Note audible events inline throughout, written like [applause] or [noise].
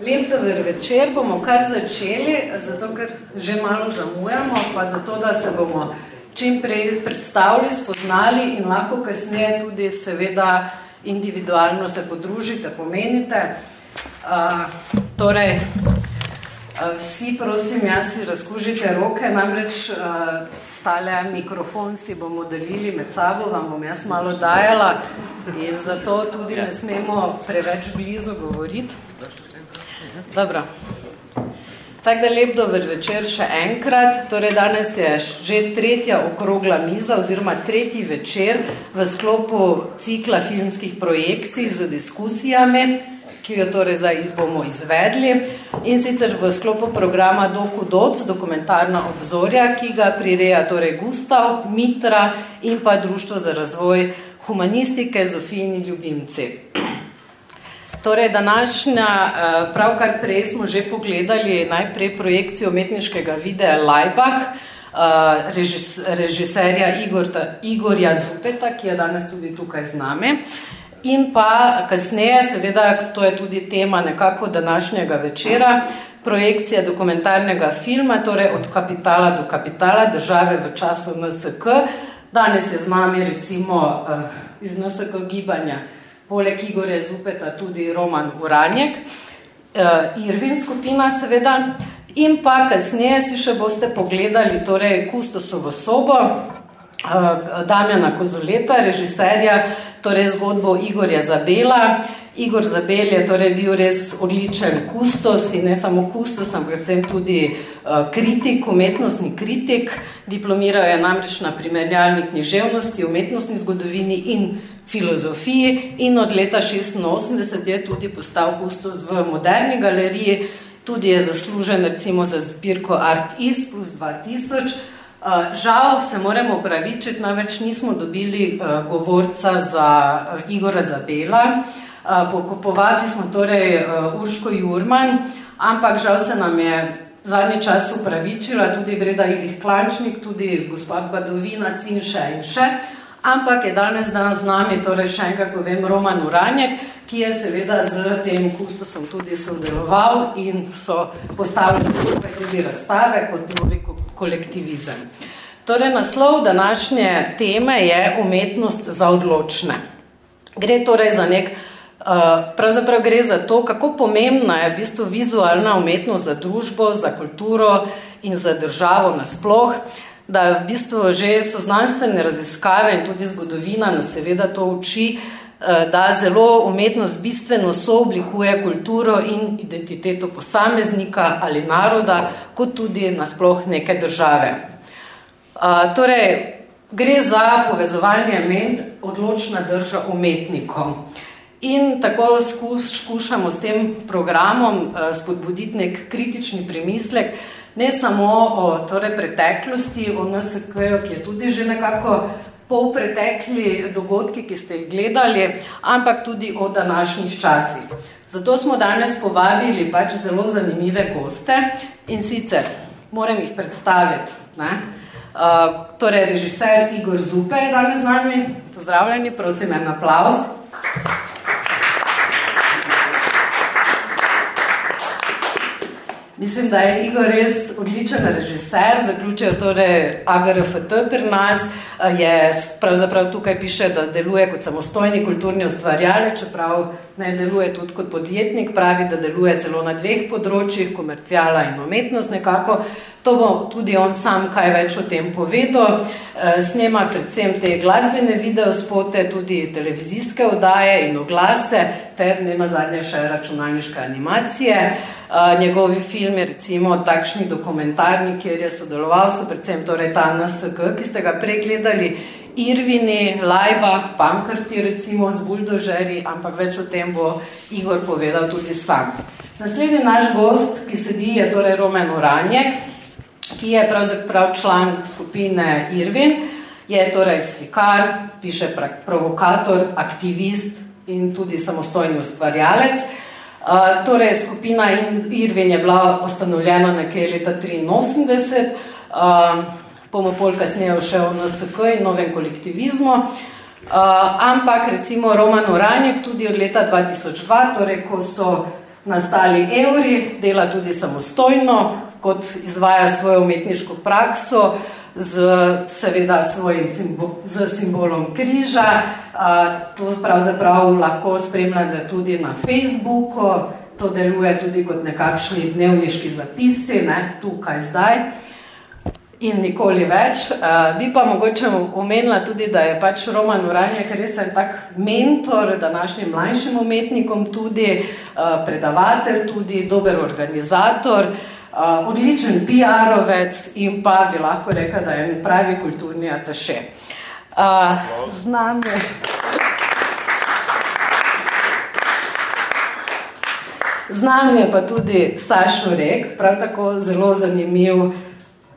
Lep dober večer, bomo kar začeli, zato ker že malo zamujamo, pa zato, da se bomo čim prej predstavili, spoznali in lahko kasneje tudi seveda individualno se podružite, pomenite. Uh, torej, uh, vsi prosim, jaz si razkužite roke, namreč uh, tale mikrofon si bomo delili med sabo, vam bom jaz malo dajala in zato tudi ne smemo preveč blizu govoriti. Dobro. Tako da lep dober večer še enkrat. Torej danes je že tretja okrogla miza oziroma tretji večer v sklopu cikla filmskih projekcij z diskusijami, ki jo torej zdaj bomo izvedli. In sicer v sklopu programa Doku Doc, dokumentarna obzorja, ki ga prireja torej Gustav, Mitra in pa Društvo za razvoj humanistike Zofijini ljubimci. Torej, današnja, eh, pravkar prej smo že pogledali najprej projekcijo umetniškega videa Lajbah, eh, režiserja Igorta, Igorja Zupeta, ki je danes tudi tukaj z nami. In pa kasneje, seveda, to je tudi tema nekako današnjega večera, projekcija dokumentarnega filma, torej od kapitala do kapitala države v času NSK. Danes je z mami recimo eh, iz NSK gibanja poleg Igorja Zupeta tudi Roman Uranjek, uh, Irvin skupina seveda, in pa kasneje si še boste pogledali torej Kustosovo sobo, uh, Damjana Kozoleta, režiserja, torej zgodbo Igorja Zabela. Igor Zabel je torej bil res odličen kustos in ne samo kustos, ampak tudi uh, kritik, umetnostni kritik. Diplomiral je namreč na primerjalni književnosti, umetnostni zgodovini in filozofiji in od leta 86 je tudi postal kustos v moderni galeriji, tudi je zaslužen recimo za zbirko Art East plus 2000. Žal se moramo pravičiti, namreč nismo dobili govorca za Igora Zabela, povabili smo torej Urško Jurman, ampak žal se nam je zadnji čas upravičila, tudi Breda Ilih Klančnik, tudi gospod Badovina, Cinša in še, ampak je danes dan z nami, torej še enkrat povem, Roman Uranjek, ki je seveda z tem kustosom tudi sodeloval in so postavili tudi razstave kot novi kolektivizem. Torej, naslov današnje teme je umetnost za odločne. Gre torej za nek, pravzaprav gre za to, kako pomembna je v bistvu vizualna umetnost za družbo, za kulturo in za državo nasploh da v bistvu že so znanstvene raziskave in tudi zgodovina nas seveda to uči, eh, da zelo umetnost bistveno sooblikuje kulturo in identiteto posameznika ali naroda, kot tudi nasploh neke države. Eh, torej, gre za povezovanje med odločna drža umetnikov. In tako skušamo s tem programom eh, spodbuditi nek kritični premislek, ne samo o torej, preteklosti, o NSK, ki je tudi že nekako pol pretekli dogodki, ki ste jih gledali, ampak tudi o današnjih časih. Zato smo danes povabili pač zelo zanimive goste in sicer moram jih predstaviti. Ne? Uh, torej, režiser Igor Zupe je danes z nami. Pozdravljeni, prosim, en aplaus. Mislim, da je Igor res odličen režiser, zaključil torej AGRFT pri nas, je pravzaprav tukaj piše, da deluje kot samostojni kulturni ustvarjalec, čeprav ne deluje tudi kot podjetnik, pravi, da deluje celo na dveh področjih, komercijala in umetnost nekako. To bo tudi on sam kaj več o tem povedal. Snema predvsem te glasbene videospote, tudi televizijske oddaje in oglase, ter ne nazadnje še računalniške animacije. Uh, njegovi filmi, recimo takšni dokumentarni, kjer je sodeloval, so predvsem torej ta NSG, ki ste ga pregledali, Irvini, Lajbah, Pankrti, recimo z buldožeri, ampak več o tem bo Igor povedal tudi sam. Naslednji naš gost, ki sedi, je torej Roman Oranjek, ki je pravzaprav član skupine Irvin, je torej slikar, piše provokator, aktivist in tudi samostojni ustvarjalec. Uh, torej, skupina Irvin je bila ustanovljena nekaj leta 83, uh, bomo pol kasneje šel na SK in novem kolektivizmu, uh, ampak recimo Roman Uranjek tudi od leta 2002, torej, ko so nastali evri, dela tudi samostojno, kot izvaja svojo umetniško prakso, z seveda svojim simbol, z simbolom križa. To pravzaprav lahko spremljate tudi na Facebooku, to deluje tudi kot nekakšni dnevniški zapisi, ne, tukaj zdaj in nikoli več. Uh, bi pa mogoče omenila tudi, da je pač Roman Uranje, ker je sem tak mentor današnjim mlajšim umetnikom, tudi uh, predavatelj, tudi dober organizator, uh, odličen PR-ovec in pa bi lahko rekel, da je pravi kulturni ataše. Uh, z nami. Z nami je pa tudi Sašo Rek, prav tako zelo zanimiv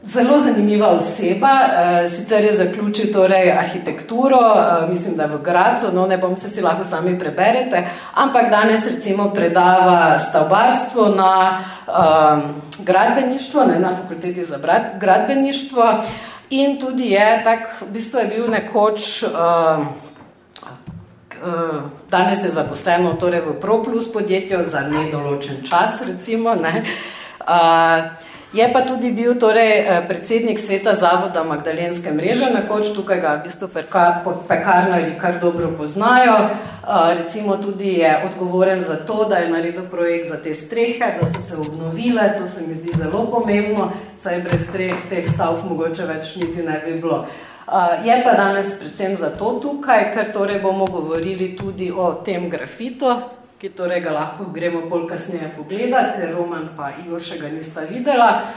Zelo zanimiva oseba, uh, sicer je zaključil torej arhitekturo, uh, mislim, da je v Gracu, no ne bom se si lahko sami preberete, ampak danes recimo predava stavbarstvo na uh, gradbeništvo, ne na fakulteti za gradbeništvo in tudi je, tak, v bistvu je bil nekoč, uh, danes je zaposleno torej v ProPlus podjetju za nedoločen čas recimo, ne. Uh, Je pa tudi bil torej, eh, predsednik sveta zavoda Magdalenske mreže, nekoč tukaj ga v bistvu pekarnari kar dobro poznajo. Eh, recimo tudi je odgovoren za to, da je naredil projekt za te strehe, da so se obnovile, to se mi zdi zelo pomembno, saj brez streh teh stavb mogoče več niti ne bi bilo. Eh, je pa danes predvsem zato tukaj, ker torej bomo govorili tudi o tem grafitu, ki torej ga lahko gremo bolj kasneje pogledati, ker Roman pa še ga nista videla.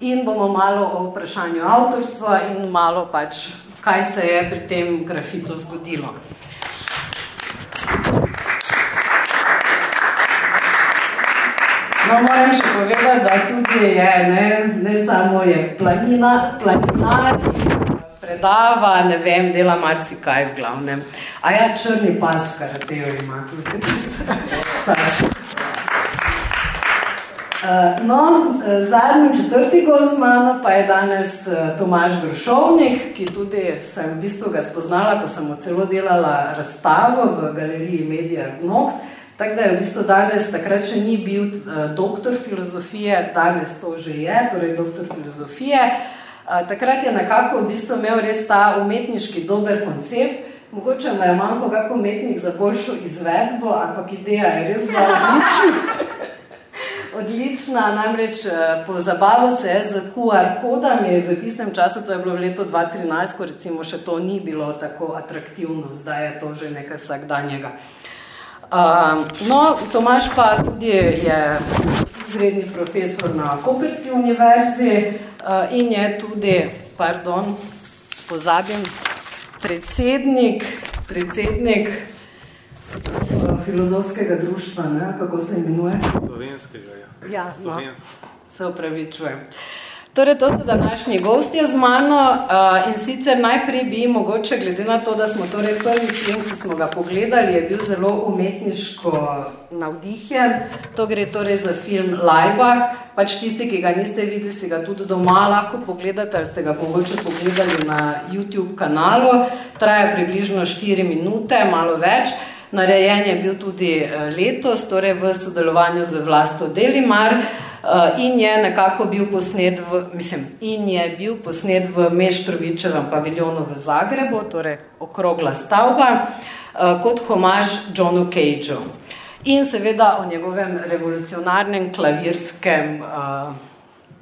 In bomo malo o vprašanju avtorstva in malo pač, kaj se je pri tem grafitu zgodilo. No, moram še povedati, da tudi je, ne, ne samo je planina, planinar, predava, ne vem, dela marsikaj v glavnem. A ja, črni pas karatejo ima tudi. [laughs] Uh, no, eh, zadnji četrti gost mano pa je danes uh, Tomaž Grošovnik, ki tudi sem v bistvu ga spoznala, ko sem celo delala razstavo v galeriji Media Gnox, tako da je v bistvu danes, takrat še ni bil doktor filozofije, danes to že je, torej doktor filozofije. Uh, takrat je nekako v bistvu imel res ta umetniški dober koncept, Mogoče me je manjko kako umetnik za boljšo izvedbo, ampak ideja je res bila odlična. [laughs] odlična, namreč eh, po zabavu se je z QR kodami v tistem času, to je bilo v letu 2013, ko recimo še to ni bilo tako atraktivno, zdaj je to že nekaj vsakdanjega. Uh, no, Tomaš pa tudi je izredni profesor na Koperski univerzi uh, in je tudi, pardon, pozabim, predsednik, predsednik uh, filozofskega društva, ne? kako se imenuje? Slovenskega, ja. Ja, no, se upravičujem. Torej, to so današnji gostje z mano uh, in sicer najprej bi mogoče, glede na to, da smo torej prvi film, ki smo ga pogledali, je bil zelo umetniško navdihnjen. To gre torej za film Lajbah, pač tisti, ki ga niste videli, si ga tudi doma lahko pogledate, ali ste ga mogoče pogledali na YouTube kanalu. Traja približno 4 minute, malo več. Narejen je bil tudi eh, letos, torej v sodelovanju z vlasto Delimar. Uh, in je nekako bil posnet v, mislim, in je bil posnet v Meštrovičevem paviljonu v Zagrebu, torej okrogla stavba, uh, kot homaž Johnu Cageu. In seveda o njegovem revolucionarnem klavirskem uh,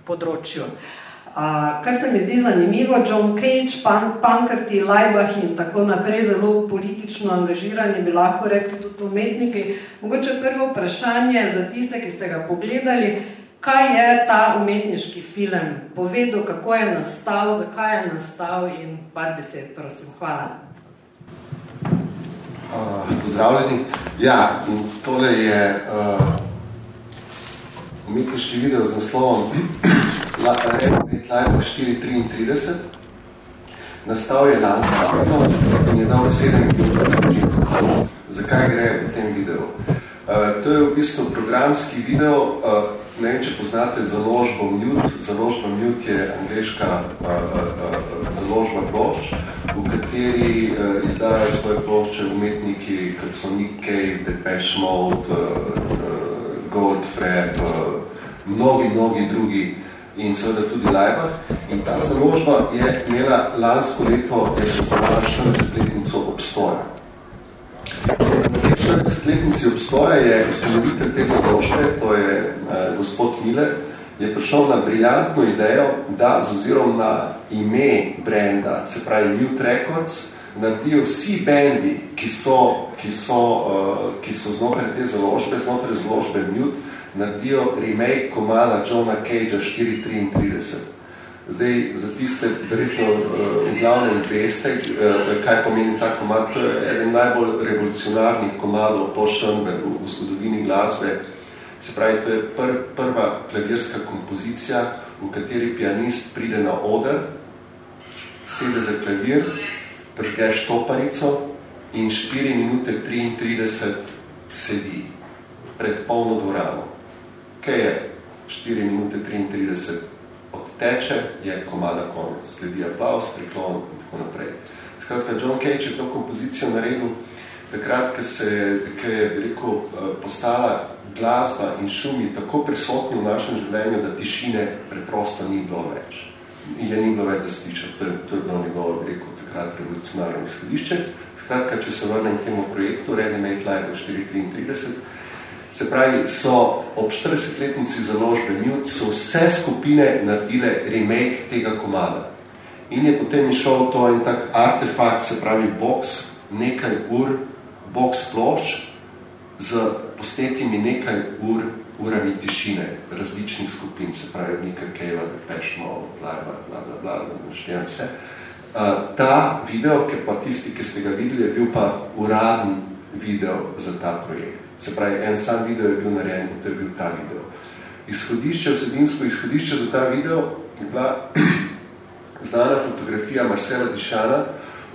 področju. Uh, kar se mi zdi zanimivo, John Cage, pan, Pankrti, Leibach in tako naprej, zelo politično angažirani, bi lahko rekli tudi umetniki. Mogoče prvo vprašanje za tiste, ki ste ga pogledali, kaj je ta umetniški film povedal, kako je nastal, zakaj je nastal in par besed, prosim. Hvala. Uh, pozdravljeni. Ja, in tole je uh, umetniški video z naslovom Live 433. Nastal je lansko in je dal 7 minut. Zakaj gre v tem videu? Uh, to je v bistvu programski video, uh, Ne vem, če poznate založbo Mute. Založba Mute je angliška uh, uh, založba plošč, v kateri uh, izdajajo svoje plošče umetniki, kot so Nick Cave, Depeche Mode, uh, uh, Goldfrap, mnogi, mnogi drugi in seveda tudi Leibach. In ta založba je imela lansko leto, je predstavljala 40-letnico obstoja. Na tej 40-letnici obstoja je ustanovitelj te založbe, to je uh, gospod Miller, je prišel na briljantno idejo, da z ozirom na ime brenda, se pravi Mute Records, naredijo vsi bendi, ki so, ki so, uh, ki so znotraj te založbe, znotraj založbe Mute, naredijo remake komada Johna Cagea 433. Zdaj, za tiste, verjetno v glavnem veste, uh, kaj pomeni ta komad, to je eden najbolj revolucionarnih komadov po Schoenbergu v zgodovini glasbe. Se pravi, to je pr prva klavirska kompozicija, v kateri pianist pride na oder, sede za klavir, pržge štoparico in 4 minute 33 sedi pred polno dvorano. Kaj je 4 minute 33 odteče, je komada konec. Sledi aplaus, priklon in tako naprej. Skratka, John Cage je to kompozicijo naredil takrat, ko se ko je rekel, eh, postala glasba in šumi tako prisotni v našem življenju, da tišine preprosto ni bilo več. Je ni bilo več zaslišati. To, to je bilo njegovo, rekel, takrat revolucionarno izhodišče. Skratka, če se vrnem k temu projektu, Ready Make Live 433, Se pravi, so ob 40-letnici založbe Mute so vse skupine naredile remake tega komada. In je potem išel to en tak artefakt, se pravi box, nekaj ur, box plošč z postetimi nekaj ur, urami tišine različnih skupin, se pravi Nika Keva, Depeche Mode, bla, bla, bla, bla, bla, bla, vse. Uh, ta video, ki pa tisti, ki ste ga videli, je bil pa uraden video za ta projekt. Se pravi, en sam video je bil narejen, to je bil ta video. Izhodišče, vsebinsko izhodišče za ta video je bila [clears throat] znana fotografija Marcela Dišana,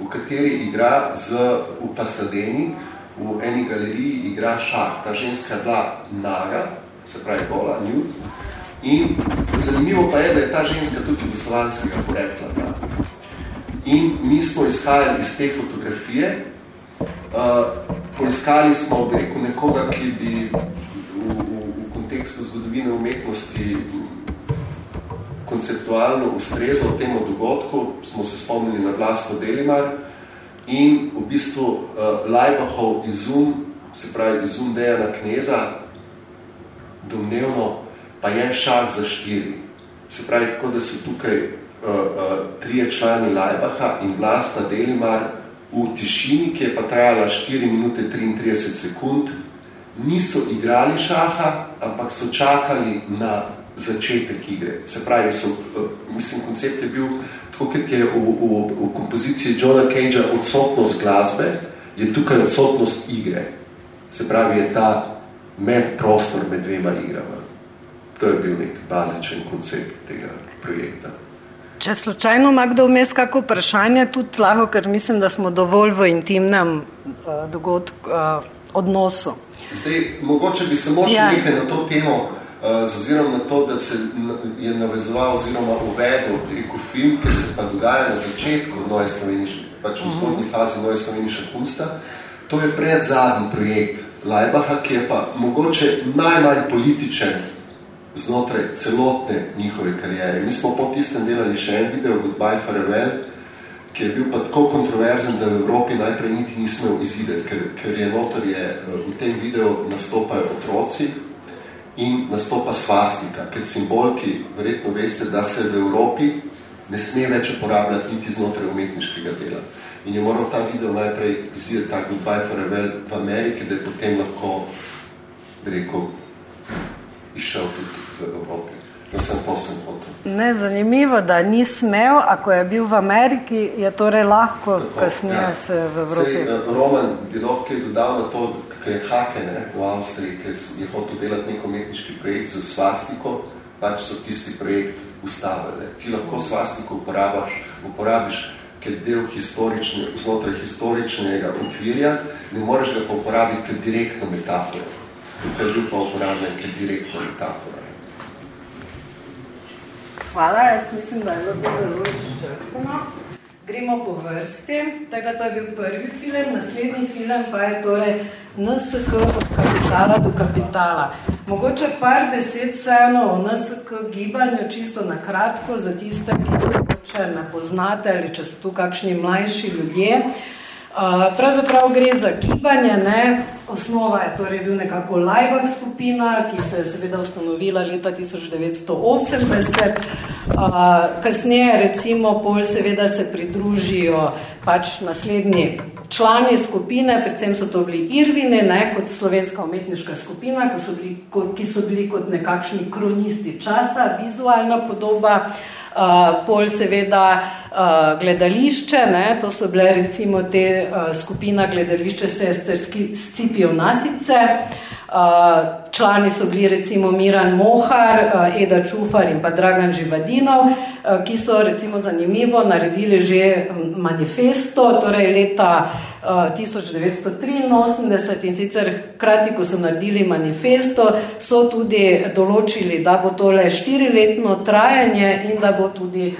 v kateri igra z, v Pasadeni, v eni galeriji igra šah. Ta ženska je bila naga, se pravi gola, nude. In zanimivo pa je, da je ta ženska tudi jugoslovanskega porekla. Da. In mi smo izhajali iz te fotografije, uh, poiskali smo, bi rekel, nekoga, ki bi v, v, v kontekstu zgodovine umetnosti konceptualno ustrezal temu dogodku, smo se spomnili na vlastno Delimar in v bistvu uh, Leibachov izum, se pravi izum Dejana Kneza, domnevno pa je šah za štiri. Se pravi tako, da so tukaj uh, uh, trije člani Leibacha in vlastna Delimar v tišini, ki je pa trajala 4 minute 33 sekund, niso igrali šaha, ampak so čakali na začetek igre. Se pravi, so, eh, mislim, koncept je bil, tako kot je v, v, v kompoziciji Johna Cagea odsotnost glasbe, je tukaj odsotnost igre. Se pravi, je ta med prostor med dvema igrama. To je bil nek bazičen koncept tega projekta. Če slučajno ima kdo vmes kako vprašanje, tudi lahko, ker mislim, da smo dovolj v intimnem uh, dogodku, uh, odnosu. Zdaj, mogoče bi samo še ja. nekaj na to temo, uh, z ozirom na to, da se je navezoval oziroma uvedel rekel film, ki se pa dogaja na začetku Noje Sloveniše, pač v mhm. fazi Noje Sloveniše kunsta. To je pred zadnji projekt Lajbaha, ki je pa mogoče najmanj političen znotraj celotne njihove karijere. Mi smo po tistem delali še en video, Goodbye Farewell, ki je bil pa tako kontroverzen, da v Evropi najprej niti nismo izvideti, ker, ker je notor je v tem videu nastopajo otroci in nastopa svastika, ker simbolki, verjetno veste, da se v Evropi ne sme več uporabljati niti znotraj umetniškega dela. In je moral ta video najprej izvideti ta Goodbye Farewell v Ameriki, da je potem lahko, rekel, išel tudi v Evropi. Da sem to sem Ne, zanimivo, da ni smel, ako je bil v Ameriki, je torej lahko Tako, kasneje ja. se v Evropi. Sej, eh, Roman bi lahko dodal na to, ker je Hake ne, v Avstriji, ker je hotel delati nek umetniški projekt za svastiko, pač so tisti projekt ustavili. Ti lahko svastiko uporabiš, uporabiš ker del historične, znotraj historičnega okvirja, ne moreš ga pa uporabiti kot direktno metaforo. Tukaj je bil pa uporabljen kot direktno metafora. Hvala, jaz mislim, da je bilo zelo izčrpno. Gremo po vrsti. Tako to je bil prvi film, naslednji film pa je torej NSK od kapitala do kapitala. Mogoče par besed vseeno o NSK gibanju, čisto na kratko, za tiste, ki to ne poznate ali če so tu kakšni mlajši ljudje. Pravzaprav gre za gibanje, ne? osnova je torej bil nekako Lajbak skupina, ki se je seveda ustanovila leta 1980. Kasneje recimo pol seveda se pridružijo pač naslednji člani skupine, predvsem so to bili Irvine, ne, kot slovenska umetniška skupina, ki so bili, ki so bili kot nekakšni kronisti časa, vizualna podoba, uh, pol seveda uh, gledališče, ne, to so bile recimo te uh, skupina gledališče sesterski Scipijo Nasice, uh, člani so bili recimo Miran Mohar, uh, Eda Čufar in pa Dragan Živadinov, uh, ki so recimo zanimivo naredili že manifesto, torej leta 1983 in sicer krati, ko so naredili manifesto, so tudi določili, da bo tole štiriletno trajanje in da bo tudi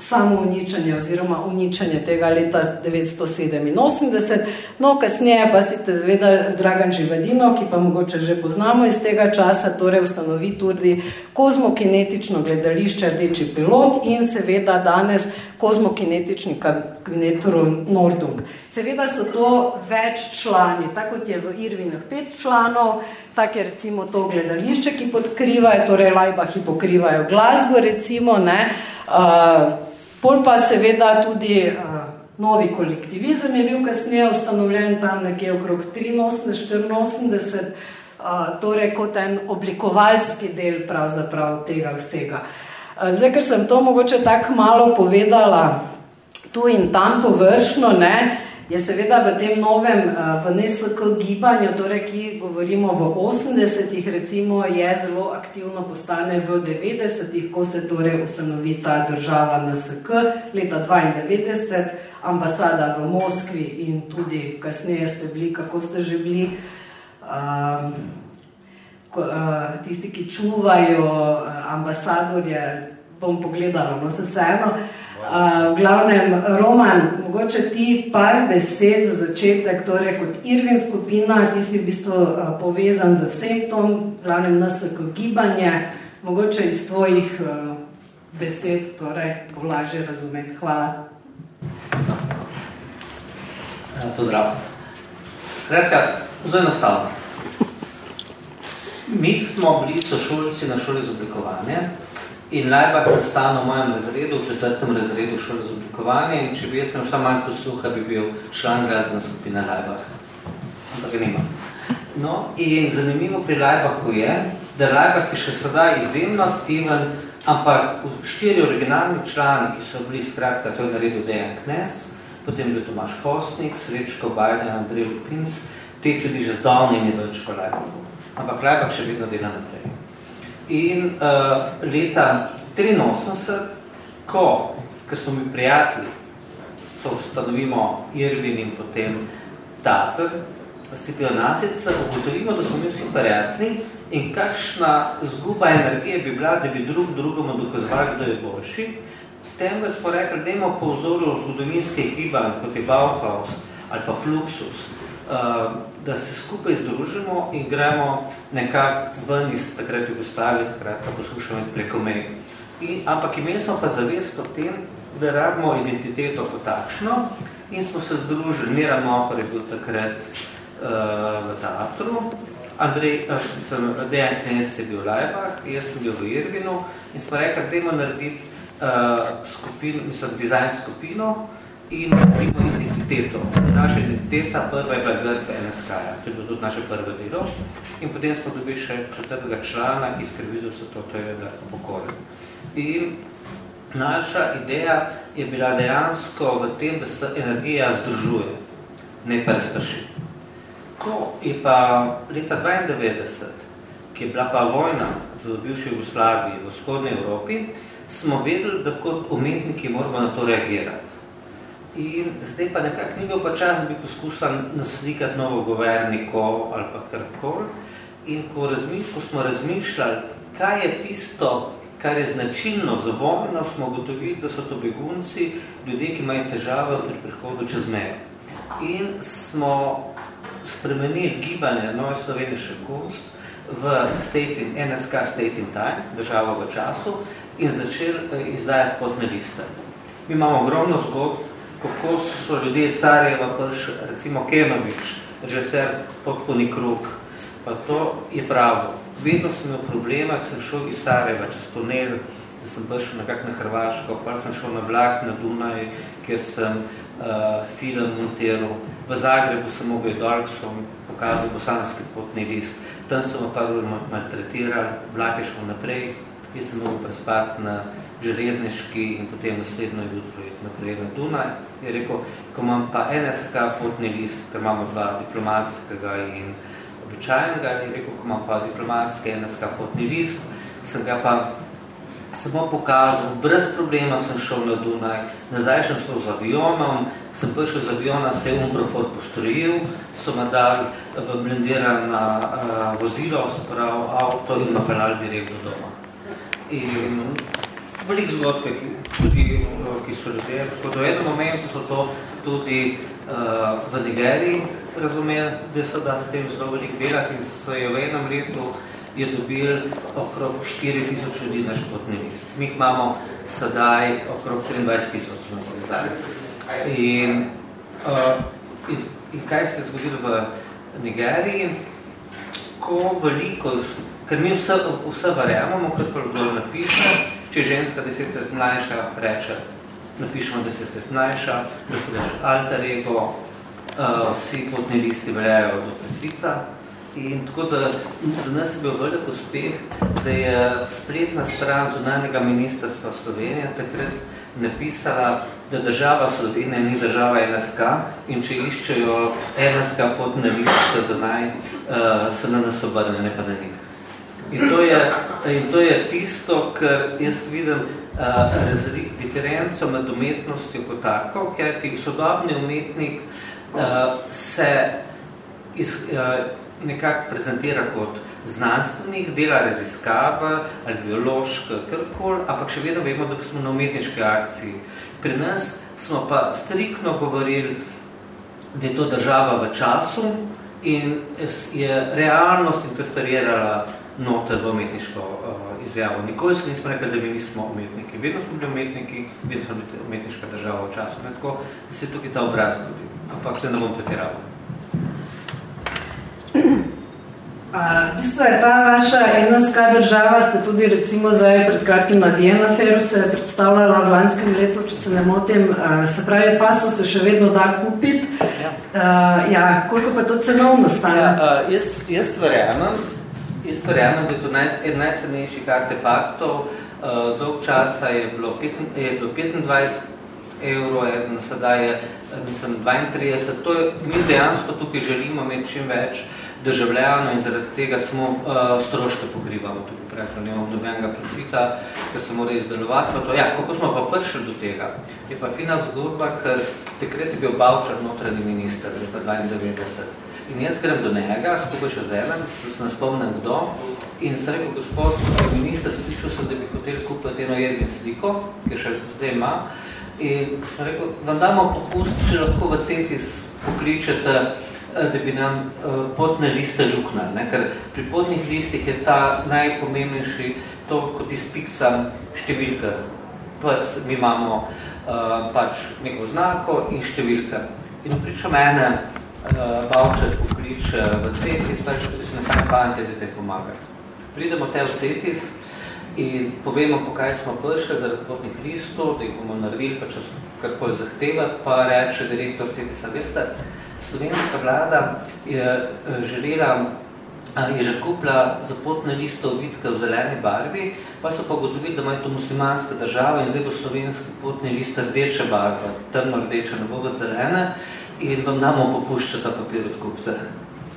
samo uničenje oziroma uničenje tega leta 1987. No, kasneje pa si te zveda Dragan Živadino, ki pa mogoče že poznamo iz tega časa, torej ustanovi tudi kozmokinetično gledališče Rdeči pilot in seveda danes kozmokinetični kabinet Nordung. Seveda so to več člani, tako kot je v Irvinah pet članov, tako je recimo to gledališče, ki podkrivajo, torej lajbahi pokrivajo glasbo, recimo, ne, uh, Pol pa seveda tudi uh, novi kolektivizem je bil kasneje ustanovljen tam nekje okrog 83-84, uh, torej kot en oblikovalski del pravzaprav tega vsega. Uh, zdaj, ker sem to mogoče tako malo povedala tu in tam površno, ne, uh, je seveda v tem novem, v NSK gibanju, torej ki govorimo v 80-ih, recimo, je zelo aktivno postane v 90-ih, ko se torej ustanovi ta država NSK leta 92, ambasada v Moskvi in tudi kasneje ste bili, kako ste že bili, um, ko, uh, tisti, ki čuvajo uh, ambasadorje, bom pogledala, no se vseeno, v glavnem, Roman, mogoče ti par besed za začetek, torej kot Irvin skupina, ti si v bistvu uh, povezan z vsem tom, v glavnem nas kot gibanje, mogoče iz tvojih uh, besed, torej, bo lažje razumeti. Hvala. Pozdrav. Skratka, zelo enostavno. Mi smo bili sošolci na šoli za oblikovanje, In najbolj nastano v mojem razredu, v četrtem razredu šlo za oblikovanje in če bi jaz imel samo manj posluha, bi bil član gradbena skupina Lajbah. Ampak nima. No, in zanimivo pri Lajbahu je, da Lajbah je še sedaj izjemno aktiven, ampak štiri originalni člani, ki so bili skratka, to je naredil Dejan Knes, potem bil Tomaš Kostnik, Srečko Bajden, Andrej Lupinc, teh ljudi že zdavni ni več po Lajbahu. Ampak Lajbah še vedno dela naprej. In uh, leta 83, ko, ko smo mi prijatelji, so ustanovimo Irvin in potem Tater, Stipijo Nasica, ugotovimo, da smo mi vsi prijatelji in kakšna zguba energije bi bila, da bi drug drugomu dokazovali, kdo je boljši. Temveč smo rekli, da imamo po vzoru zgodovinskih gibanj, kot je Bauhaus ali pa Fluxus, da se skupaj združimo in gremo nekako ven iz takrat Jugoslavije, skratka poslušamo preko mej. In, ampak imeli smo pa zavest o tem, da rabimo identiteto kot takšno in smo se združili. Mira Mohor je bil takrat uh, v teatru, Andrej, uh, sem, Dejan Knes je bil v Lajbah, jaz sem bil v Irvinu in smo rekli, da narediti uh, skupino, mislim, dizajn skupino, in primo identiteto. Naša identiteta prva je bila grb NSK-ja, to je bilo tudi naše prvo delo. In potem smo dobili še četrtega člana, ki skrbi za vse to, to je grb pokoren. In naša ideja je bila dejansko v tem, da se energija združuje, ne pa razprši. Ko je pa leta 92, ki je bila pa vojna v bivši Jugoslaviji, v vzhodni Evropi, smo vedeli, da kot umetniki moramo na to reagirati. In zdaj pa nekako ni bil pa čas, da bi poskušal naslikati novo governiko ali pa karkoli. In ko, razmiš, ko smo razmišljali, kaj je tisto, kar je značilno za vojno, smo gotovili, da so to begunci, ljudje, ki imajo težave pri prihodu čez mejo. In smo spremenili gibanje Nove Slovenije še gost v state in, NSK State in Time, državo v času, in začeli uh, izdajati potne liste. Mi imamo ogromno zgodb, kako so ljudje iz Sarajeva prišli, recimo Kenovič, režiser Potpuni krug, pa to je pravo. Vedno sem imel problema, ko sem šel iz Sarajeva čez tunel, da sem prišel nekak na Hrvaško, pa sem šel na vlak na Dunaj, kjer sem uh, film montiral. V Zagrebu sem mogel dol, ko sem pokazal bosanski potni list. Tam sem pa maltretiral, vlak je šel naprej, jaz sem mogel prespati na železniški in potem naslednjo je naprej na Dunaj. Je rekel, ko imam pa NSK potni list, ker imamo dva diplomatskega in običajnega, je rekel, ko imam pa diplomatski NSK potni list, sem ga pa samo pokazal, brez problema sem šel na Dunaj, nazaj sem šel z avionom, sem prišel z aviona, se je Umprofor postrojil, so me dali v blendirano uh, vozilo, se pravi avto in napeljali direkt do doma. In veliko zgodbe, ki, tudi, ki so ljudje, tako da v enem momentu so to tudi uh, v Nigeriji razumeli, da se da s tem zelo veliko delati in so je v enem letu je dobil okrog 4 tisoč ljudi na športni list. Mi imamo sedaj okrog 23 tisoč in, uh, in, in kaj se je zgodilo v Nigeriji? Ko veliko, ker mi vse, vse verjamemo, kot pa kdo napiše, če ženska deset let mlajša reče, napišemo deset let mlajša, da se alter ego, uh, vsi potni listi veljajo do petvica, In tako da za nas je bil velik uspeh, da je spletna stran zunanjega ministrstva Slovenije takrat napisala, da država Slovenije ni država NSK in če iščejo NSK pod nalist, da naj uh, se na nas obrne, ne pa na njih. In to je, in to je tisto, kar jaz vidim uh, razlik, diferenco med umetnostjo kot tako, ker ti sodobni umetnik uh, se iz, uh, nekako prezentira kot znanstvenik, dela raziskava ali biološk, karkoli, ampak še vedno vemo, da smo na umetniški akciji. Pri nas smo pa striktno govorili, da je to država v času in je realnost interferirala noter v umetniško uh, izjavo. Nikoli se nismo rekli, da mi nismo umetniki. Vedno smo bili umetniki, vedno smo bili umetniška država v času. Ne? Tako da se tukaj ta obraz zgodi. Ampak se ne bom pretiraval. [clears throat] V bistvu je ta vaša enska država, ste tudi recimo zdaj pred kratkim na Vienna Feru se predstavljala v lanskem letu, če se ne motim, se pravi, pasu se še vedno da kupiti. Ja. Uh, ja, koliko pa to cenovno stane? Ja, uh, jaz, jaz verjamem, jaz verjamem, da je to naj, najcenejših artefaktov. Uh, dolg časa je bilo, pet, je bilo 25 evrov, sedaj je mislim, 32. To je, mi dejansko tukaj želimo imeti čim več državljanov in zaradi tega smo uh, stroške pokrivali tukaj preko, nimamo nobenega profita, ker se mora izdelovati. To, ja, kako smo pa prišli do tega? Je pa fina zgodba, ker takrat je bil Bavčar notranji minister, leta 92. In jaz grem do njega, skupaj še z enem, se ne spomnim kdo, in sem rekel, gospod minister, slišal sem, da bi hotel kupiti eno jedno sliko, ki še zdaj ima, in sem rekel, vam damo popust, če lahko v CETIS pokličete Eh, da bi nam uh, potne liste ljuknali. Ne? Ker pri potnih listih je ta najpomembnejši to, kot izpiksam številka. Pač mi imamo uh, pač neko znako in številka. In pričam ene bavče poklič uh, v CETIS, pač da se ne sami pameti, da te pomaga. Pridemo te v CETIS in povemo, po kaj smo prišli zaradi potnih listov, da jih bomo naredili, pa če karkoli zahtevati, pa reče direktor CETIS-a, veste, slovenska vlada je eh, želela je že kupila zapotne listo vidke v zeleni barvi, pa so pa ugotovili, da imajo to muslimanska država in zdaj bo slovenski potni list rdeče barva, temno rdeče, ne bo zelene in vam namo popušča ta papir od kupce.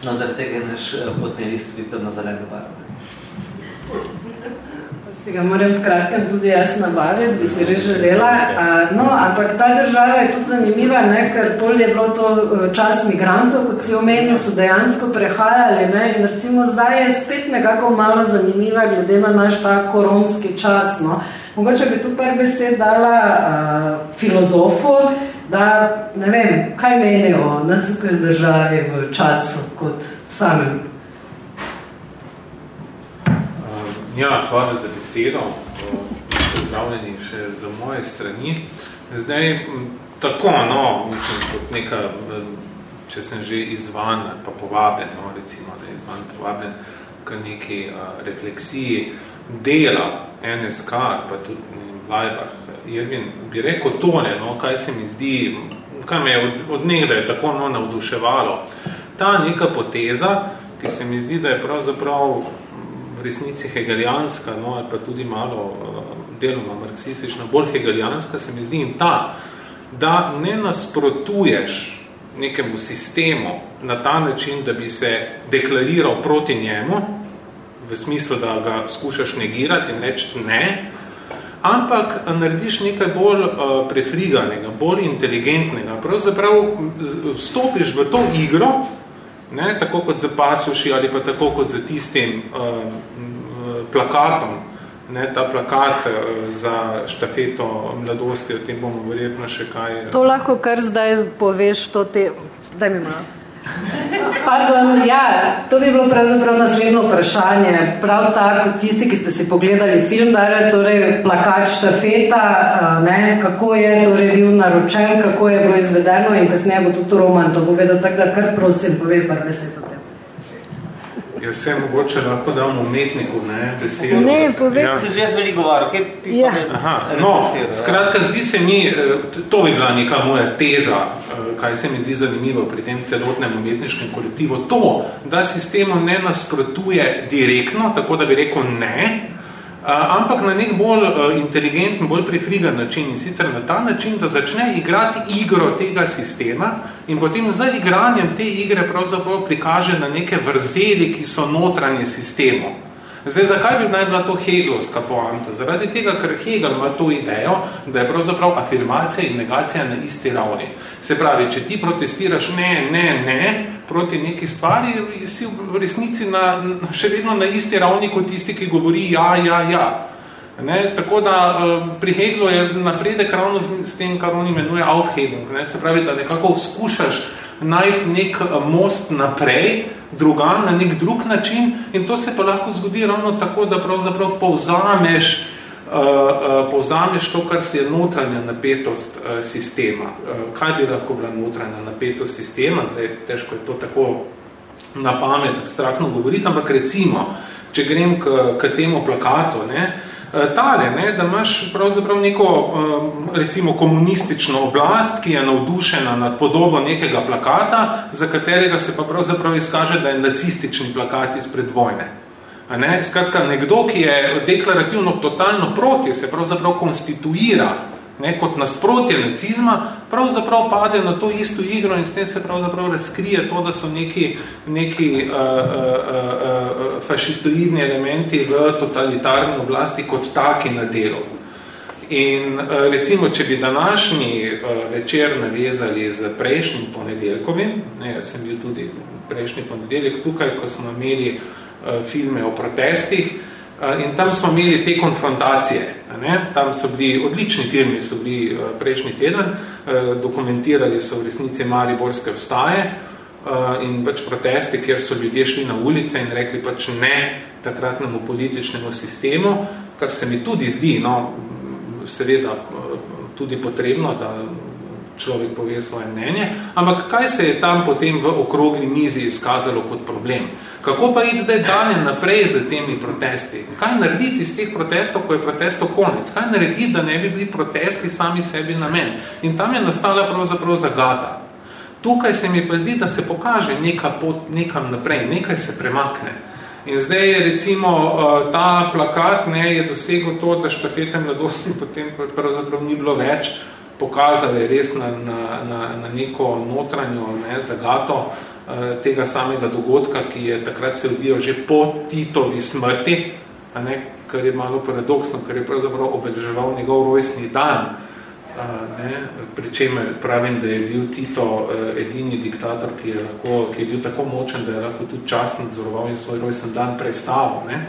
No, zaradi tega je naš eh, potni list temno zelene barve. Si ga moram v kratkem tudi jaz nabaviti, bi si res želela. No, ampak ta država je tudi zanimiva, ne, ker pol je bilo to e, čas migrantov, kot si omenil, so dejansko prehajali. Ne, in recimo zdaj je spet nekako malo zanimiva, glede na naš ta koronski čas. No. Mogoče bi tu prvi besed dala uh, filozofu, da ne vem, kaj menijo o nas v državi v času kot samem. Ja, hvala za besedo. Pozdravljeni še za moje strani. Zdaj, tako, no, mislim, kot neka, če sem že izvan, pa povaben, no, recimo, da je izvan povaben, k neki uh, refleksiji dela NSK, pa tudi Lajbah. Jervin, bi rekel tone, no, kaj se mi zdi, kaj me je od, od nekdaj tako no, navduševalo. Ta neka poteza, ki se mi zdi, da je pravzaprav v resnici hegelijanska, no, pa tudi malo uh, deloma marksistična, bolj hegelijanska se mi zdi in ta, da ne nasprotuješ nekemu sistemu na ta način, da bi se deklariral proti njemu, v smislu, da ga skušaš negirati in reči ne, ampak narediš nekaj bolj uh, prefriganega, bolj inteligentnega. Pravzaprav vstopiš v to igro, ne, tako kot za pasuši ali pa tako kot za tistim uh, plakatom, ne, ta plakat za štafeto mladosti, o tem bomo verjetno še kaj... To lahko kar zdaj poveš, to te... Daj mi malo. Pardon, ja, to bi bilo pravzaprav naslednjo vprašanje. Prav tako, tisti, ki ste si pogledali film, da je torej plakat štafeta, ne, kako je torej bil naročen, kako je bilo izvedeno in kasneje bo tudi roman, to bo vedel, tako da kar prosim, pove par besed o tem. Jaz se mogoče lahko dam umetniku, ne, besedo. Ne, povedi. Ja. Jaz veliko govoril, kaj ti ja. Aha, no, skratka, zdi se mi, eh, to bi bila neka moja teza, eh, kaj se mi zdi zanimivo pri tem celotnem umetniškem kolektivu, to, da sistemu ne nasprotuje direktno, tako da bi rekel ne, ampak na nek bolj inteligenten, bolj prefrigan način in sicer na ta način, da začne igrati igro tega sistema in potem z igranjem te igre pravzaprav prikaže na neke vrzeli, ki so notranje sistemu. Zdaj, zakaj bi naj bila to Hegelovska poanta? Zaradi tega, ker Hegel ima to idejo, da je pravzaprav afirmacija in negacija na isti ravni. Se pravi, če ti protestiraš ne, ne, ne, proti neki stvari, si v resnici na, še vedno na isti ravni kot tisti, ki govori ja, ja, ja. Ne? Tako da eh, pri Hegelu je napredek ravno s tem, kar on imenuje Aufhebung. Ne? Se pravi, da nekako skušaš najti nek eh, most naprej, drugam, na nek drug način in to se pa lahko zgodi ravno tako, da pravzaprav povzameš, povzameš to, kar si je notranja napetost uh, sistema. Kaj bi lahko bila notranja napetost sistema? Zdaj, težko je to tako na pamet abstraktno govoriti, ampak recimo, če grem k, k temu plakatu, ne, Eh, tale, ne, da imaš pravzaprav neko eh, recimo komunistično oblast, ki je navdušena nad podobo nekega plakata, za katerega se pa pravzaprav izkaže, da je nacistični plakat izpred vojne. A ne? Skratka, nekdo, ki je deklarativno totalno proti, se pravzaprav konstituira ne, kot nasprotje nacizma, pravzaprav pade na to isto igro in s tem se pravzaprav razkrije to, da so neki, neki uh, uh, uh, fašistoidni elementi v totalitarni oblasti kot taki na delu. In uh, recimo, če bi današnji uh, večer navezali z prejšnjim ponedeljkovim, ne, jaz sem bil tudi prejšnji ponedeljek tukaj, ko smo imeli uh, filme o protestih, In tam smo imeli te konfrontacije. Ne? Tam so bili odlični filmi, so bili prejšnji teden, dokumentirali so v resnici Mariborske vstaje in pač proteste, kjer so ljudje šli na ulice in rekli pač ne takratnemu političnemu sistemu, kar se mi tudi zdi, no, seveda tudi potrebno, da človek pove svoje mnenje, ampak kaj se je tam potem v okrogli mizi izkazalo kot problem? Kako pa iti zdaj dalje naprej z temi protesti? Kaj narediti iz teh protestov, ko je protestov konec? Kaj narediti, da ne bi bili protesti sami sebi namen? In tam je nastala pravzaprav zagata. Tukaj se mi pa zdi, da se pokaže neka pot nekam naprej, nekaj se premakne. In zdaj je recimo eh, ta plakat ne, je dosegel to, da štafete mladosti potem pravzaprav ni bilo več, pokazali res na, na, na, na neko notranjo ne, zagato uh, tega samega dogodka, ki je takrat se odvijal že po Titovi smrti, a ne, kar je malo paradoksno, ker je pravzaprav obeleževal njegov rojstni dan. Ne, pri čemer pravim, da je bil Tito edini diktator, ki je, lahko, ki je bil tako močen, da je lahko tudi čas nadzoroval in svoj rojsten dan predstavil, ne,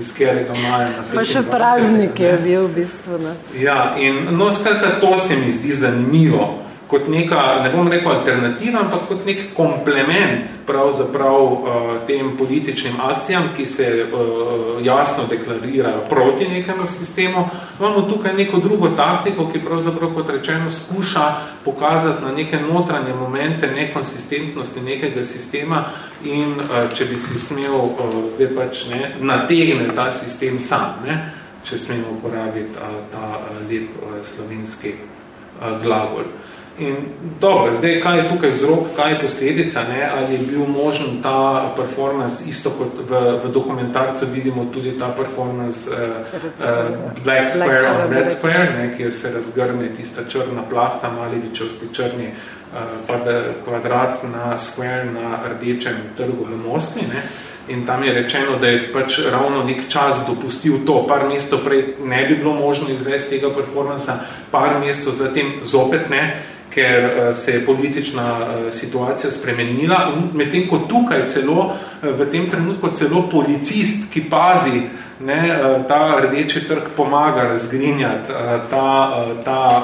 iz katerega maja na 25. Pa še praznik je bil v bistvu. Ne. Ja, in no, skratka, to se mi zdi zanimivo kot neka, ne bom rekel alternativa, ampak kot nek komplement pravzaprav uh, tem političnim akcijam, ki se uh, jasno deklarirajo proti nekemu sistemu, imamo tukaj neko drugo taktiko, ki pravzaprav kot rečeno skuša pokazati na neke notranje momente nekonsistentnosti nekega sistema in uh, če bi si smel uh, zdaj pač ne, nategne ta sistem sam, ne, če smemo uporabiti uh, ta uh, lep uh, slovenski uh, glagol. In dobro, zdaj, kaj je tukaj vzrok, kaj je posledica, ne? ali je bil možen ta performance, isto kot v, v dokumentarcu vidimo tudi ta performance uh, uh, Black Square on Red Square, ne? kjer se razgrne tista črna plahta, malivičevski črni uh, kvadrat na square na rdečem trgu v Moskvi. Ne? In tam je rečeno, da je pač ravno nek čas dopustil to. Par mesecev prej ne bi bilo možno izvesti tega performansa, par mesecev zatem zopet ne, ker eh, se je politična eh, situacija spremenila in medtem ko tukaj celo, eh, v tem trenutku celo policist, ki pazi, ne, ta rdeči trg pomaga razgrinjati ta, ta,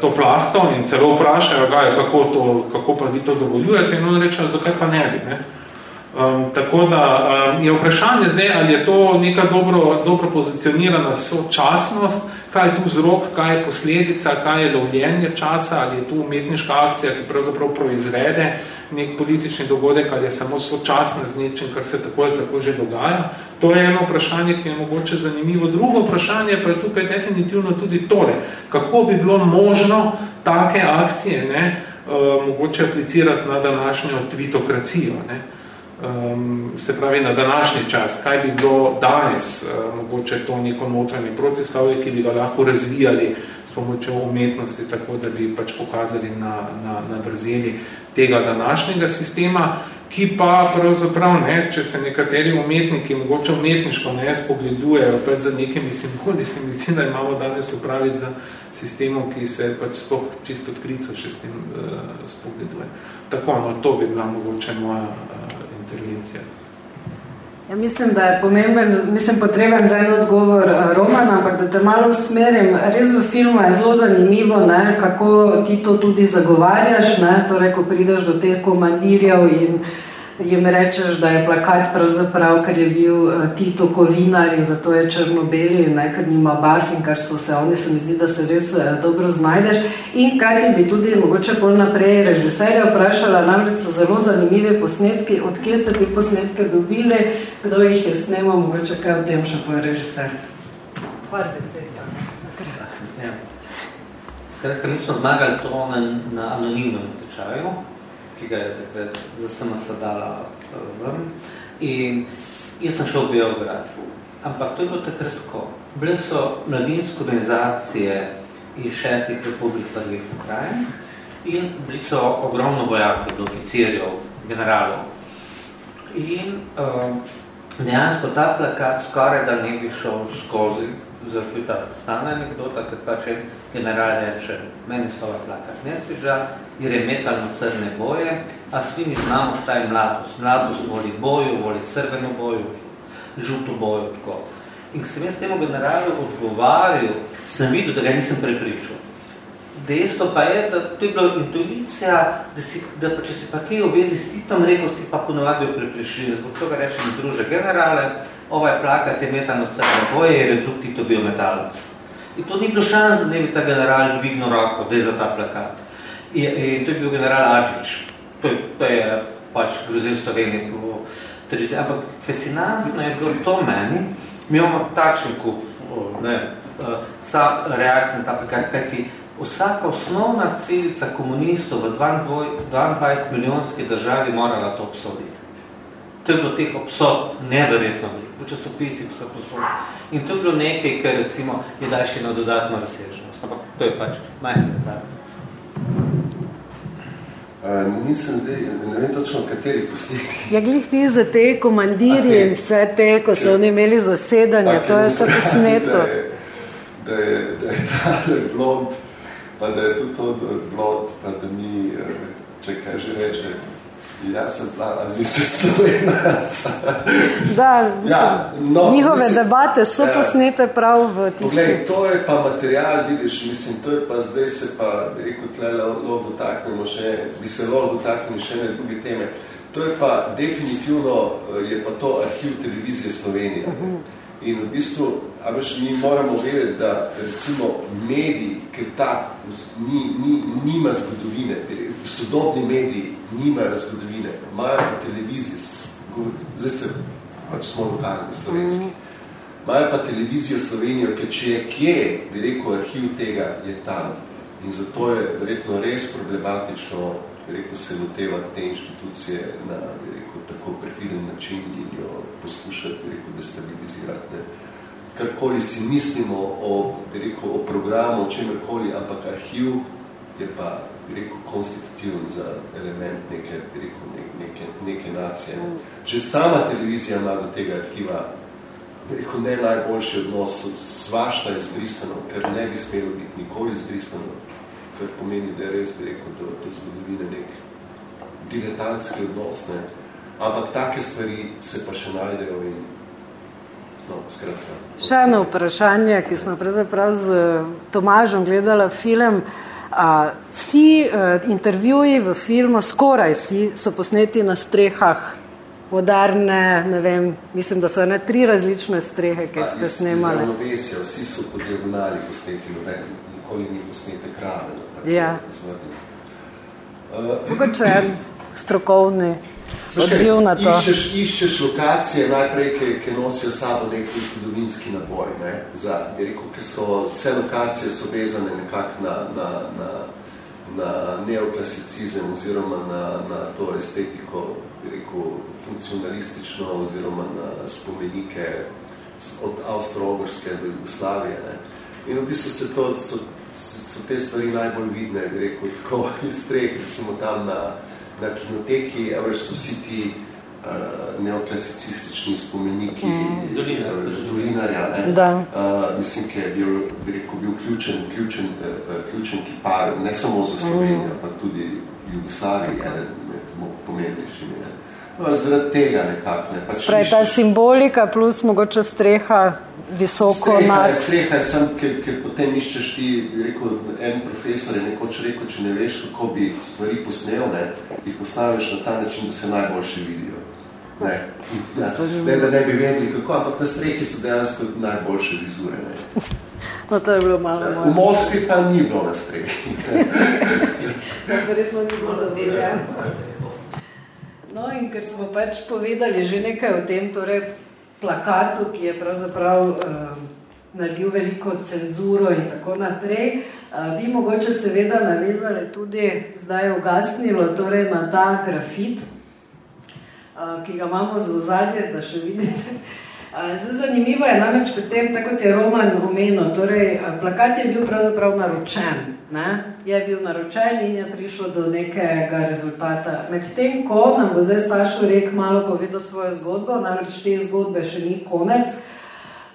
to plahto in celo vprašajo, ga, kako, to, kako pa vi to dovoljujete in on reče, zakaj pa ne bi. Ne? Um, tako da um, je vprašanje zdaj, ali je to neka dobro, dobro pozicionirana sočasnost, kaj je tu vzrok, kaj je posledica, kaj je lovljenje časa, ali je tu umetniška akcija, ki pravzaprav proizvede nek politični dogodek, ali je samo sočasna z nečem, kar se tako ali tako že dogaja. To je eno vprašanje, ki je mogoče zanimivo. Drugo vprašanje pa je tukaj definitivno tudi tole. Kako bi bilo možno take akcije ne, uh, mogoče aplicirati na današnjo tvitokracijo? Ne? Um, se pravi na današnji čas, kaj bi bilo danes, uh, mogoče to neko notranje protislavje, ki bi ga lahko razvijali s pomočjo umetnosti, tako da bi pač pokazali na, na, na vrzeli tega današnjega sistema, ki pa pravzaprav, ne, če se nekateri umetniki mogoče umetniško ne spogledujejo pač za nekimi simboli, se mi zdi, da imamo danes upraviti za sistemom, ki se pač spoh čisto odkrico še s tem uh, spogleduje. Tako, no, to bi bila mogoče moja uh, intervencija? Ja, mislim, da je pomemben, mislim, potreben za en odgovor eh, Romana, ampak da te malo usmerim. Res v filmu je zelo zanimivo, ne, kako ti to tudi zagovarjaš, ne, torej, ko prideš do teh komandirjev in jim rečeš, da je plakat pravzaprav, ker je bil uh, Tito Kovinar in zato je črno-beli, ker nima barv in kar so se oni, se mi zdi, da se res uh, dobro znajdeš. In kaj ti bi tudi mogoče pol naprej režiserja vprašala, namreč so zelo zanimive posnetki, od kje ste ti posnetke dobili, kdo jih je snemal, mogoče kaj o tem še po režiser. Par besed. Ja. Skratka, mi smo zmagali to na, na anonimnem tečaju, ki ga je takrat za SMS dala eh, ven. In jaz sem šel v Beograd. Ampak to je bilo takrat tako. Bile so mladinske organizacije iz šestih republik prvih pokrajin in bili so ogromno vojakov, oficirjev, generalov. In uh, dejansko ta plakat skoraj da ne bi šel skozi zato je ta stana anekdota, ker pač en general reče, meni so ova plakat ne sviža, jer je metalno crne boje, a svi mi znamo šta je mladost. Mladost voli boju, voli crveno boju, žuto boju, tako. In ko sem jaz temu generalu odgovarjal, sem videl, da ga nisem prepričal. Dejstvo pa je, da to je bila intuicija, da, si, da pa če si pa kaj v vezi s Titom rekel, si pa ponovadi prepričljiv. Zbog toga rečem druže generale, plakat je metan od crne boje, jer je drug Tito bil metalec. In to ni bilo šans, da bi ta general dvignil roko, da je za ta plakat. In, in to je bil general Adžič. To je, to je pač grozil Slovenije po televiziji. Ampak fascinantno je bilo to meni, mi imamo takšen kup, ne, sa reakcija na ta plakat, kajti vsaka osnovna celica komunistov v 22 milijonski državi morala to obsoditi. To je bilo teh obsod neverjetno veliko v časopisih vse posod. In to je bilo nekaj, kar recimo je daj še na dodatno razsežnost. Ampak to je pač majhne detalje. Uh, nisem zdaj, ne vem točno, kateri posnetki. Ja, glih ti za te komandirje in vse te, ko so oni imeli zasedanje, to je vse [laughs] posneto. Da je, da je, da je tale blond, pa da je tudi to blond, pa da mi, če kaj že reče, Jaz sem plan, ali vi ste slovenac. Da, Ja, no, njihove mislim- debate so Ja. posnete prav v Poglej, tisti. to je pa material, vidiš, mislim, to je pa zdaj se pa, bi rekel, tle lahko dotaknemo še, bi se lahko dotaknemo še ene druge teme. To je pa definitivno, eh, je pa to arhiv televizije Slovenije. Uh -huh. In v bistvu, a veš, mi moramo vedeti, da recimo medij, ker tak ni, ni, nima zgodovine, sodobni mediji nimajo zgodovine, imajo pa televizijo, zdaj se, pač smo lokalni slovenski. Imajo pa televizijo Slovenijo, ker če je kje, bi rekel, arhiv tega, je tam. In zato je verjetno res problematično, bi rekel, se lotevati te inštitucije na, bi rekel, tako prefiden način in jo poskušati, bi rekel, destabilizirati. Ne. Karkoli si mislimo o, bi rekel, o programu, o čemerkoli, ampak arhiv je pa, bi rekel, konstitutiven za element neke, bi rekel, ne, neke, neke nacije. Ne. Že sama televizija ima do tega arhiva rekel, ne najboljši odnos, svašta je zbrisano, ker ne bi smelo biti nikoli zbrisano, kar pomeni, da je res, bi rekel, do, do zgodovine nek diletantski odnos, ne. Ampak take stvari se pa še najdejo in, no, skratka. Še eno vprašanje, ki smo pravzaprav z Tomažem gledala film. A, vsi a, intervjuji v filmu, skoraj vsi, so posneti na strehah vodarne, ne vem, mislim, da so ene tri različne strehe, ki ste snemali. Ravnovesja, vsi so po diagonali posneti, noben, nikoli ni posnete krave. Ja. Uh, Mogoče en strokovni odziv na to. Iščeš, iščeš lokacije najprej, ki, ki nosijo sabo nek zgodovinski naboj. Ne? Za, bi rekel, ki so, vse lokacije so vezane nekako na, na, na, na neoklasicizem oziroma na, na to estetiko, bi rekel, funkcionalistično oziroma na spomenike od Avstro-Ogrske do Jugoslavije. Ne? In v bistvu se to, so, so te stvari najbolj vidne, bi rekel, tako iz treh, recimo tam na, na kinoteki, a veš, so vsi ti uh, neoklasicistični spomeniki Mm. Eh, dolinarja, ne? Da. Uh, mislim, ki je bil, bi rekel, bil ključen, ključen, uh, ključen kipar, ne samo za Slovenijo, Mm. ampak tudi Jugoslavije, eden med pomembnejšimi. Ne? No, zaradi tega nekako, ne. Pač Pravi, ta simbolika plus mogoče streha visoko Streha je, nad... streha je sem, ker, ker potem iščeš ti, rekel, en profesor je nekoč rekel, če ne veš, kako bi stvari posnel, ne, jih postaviš na ta način, da se najboljše vidijo. Ne, [laughs] ja, ne, da ne bi vedeli kako, ampak na strehi so dejansko najboljše vizure. Ne. [laughs] No, to je bilo malo V moje. Moskvi pa ni bilo na strehi. [laughs] Ja, verjetno ni bilo dovoljeno. No, in ker smo pač povedali že nekaj o tem, torej plakatu, ki je pravzaprav uh, naredil veliko cenzuro in tako naprej, uh, bi mogoče seveda navezali tudi, zdaj je ugasnilo, torej na ta grafit, uh, ki ga imamo z ozadje, da še vidite. Zdaj, zanimivo je namreč potem, tako kot je Roman omenil, torej plakat je bil pravzaprav naročen, ne? je bil naročen in je prišlo do nekega rezultata. Medtem, ko nam bo zdaj Sašo Rek malo povedal svojo zgodbo, namreč te zgodbe še ni konec,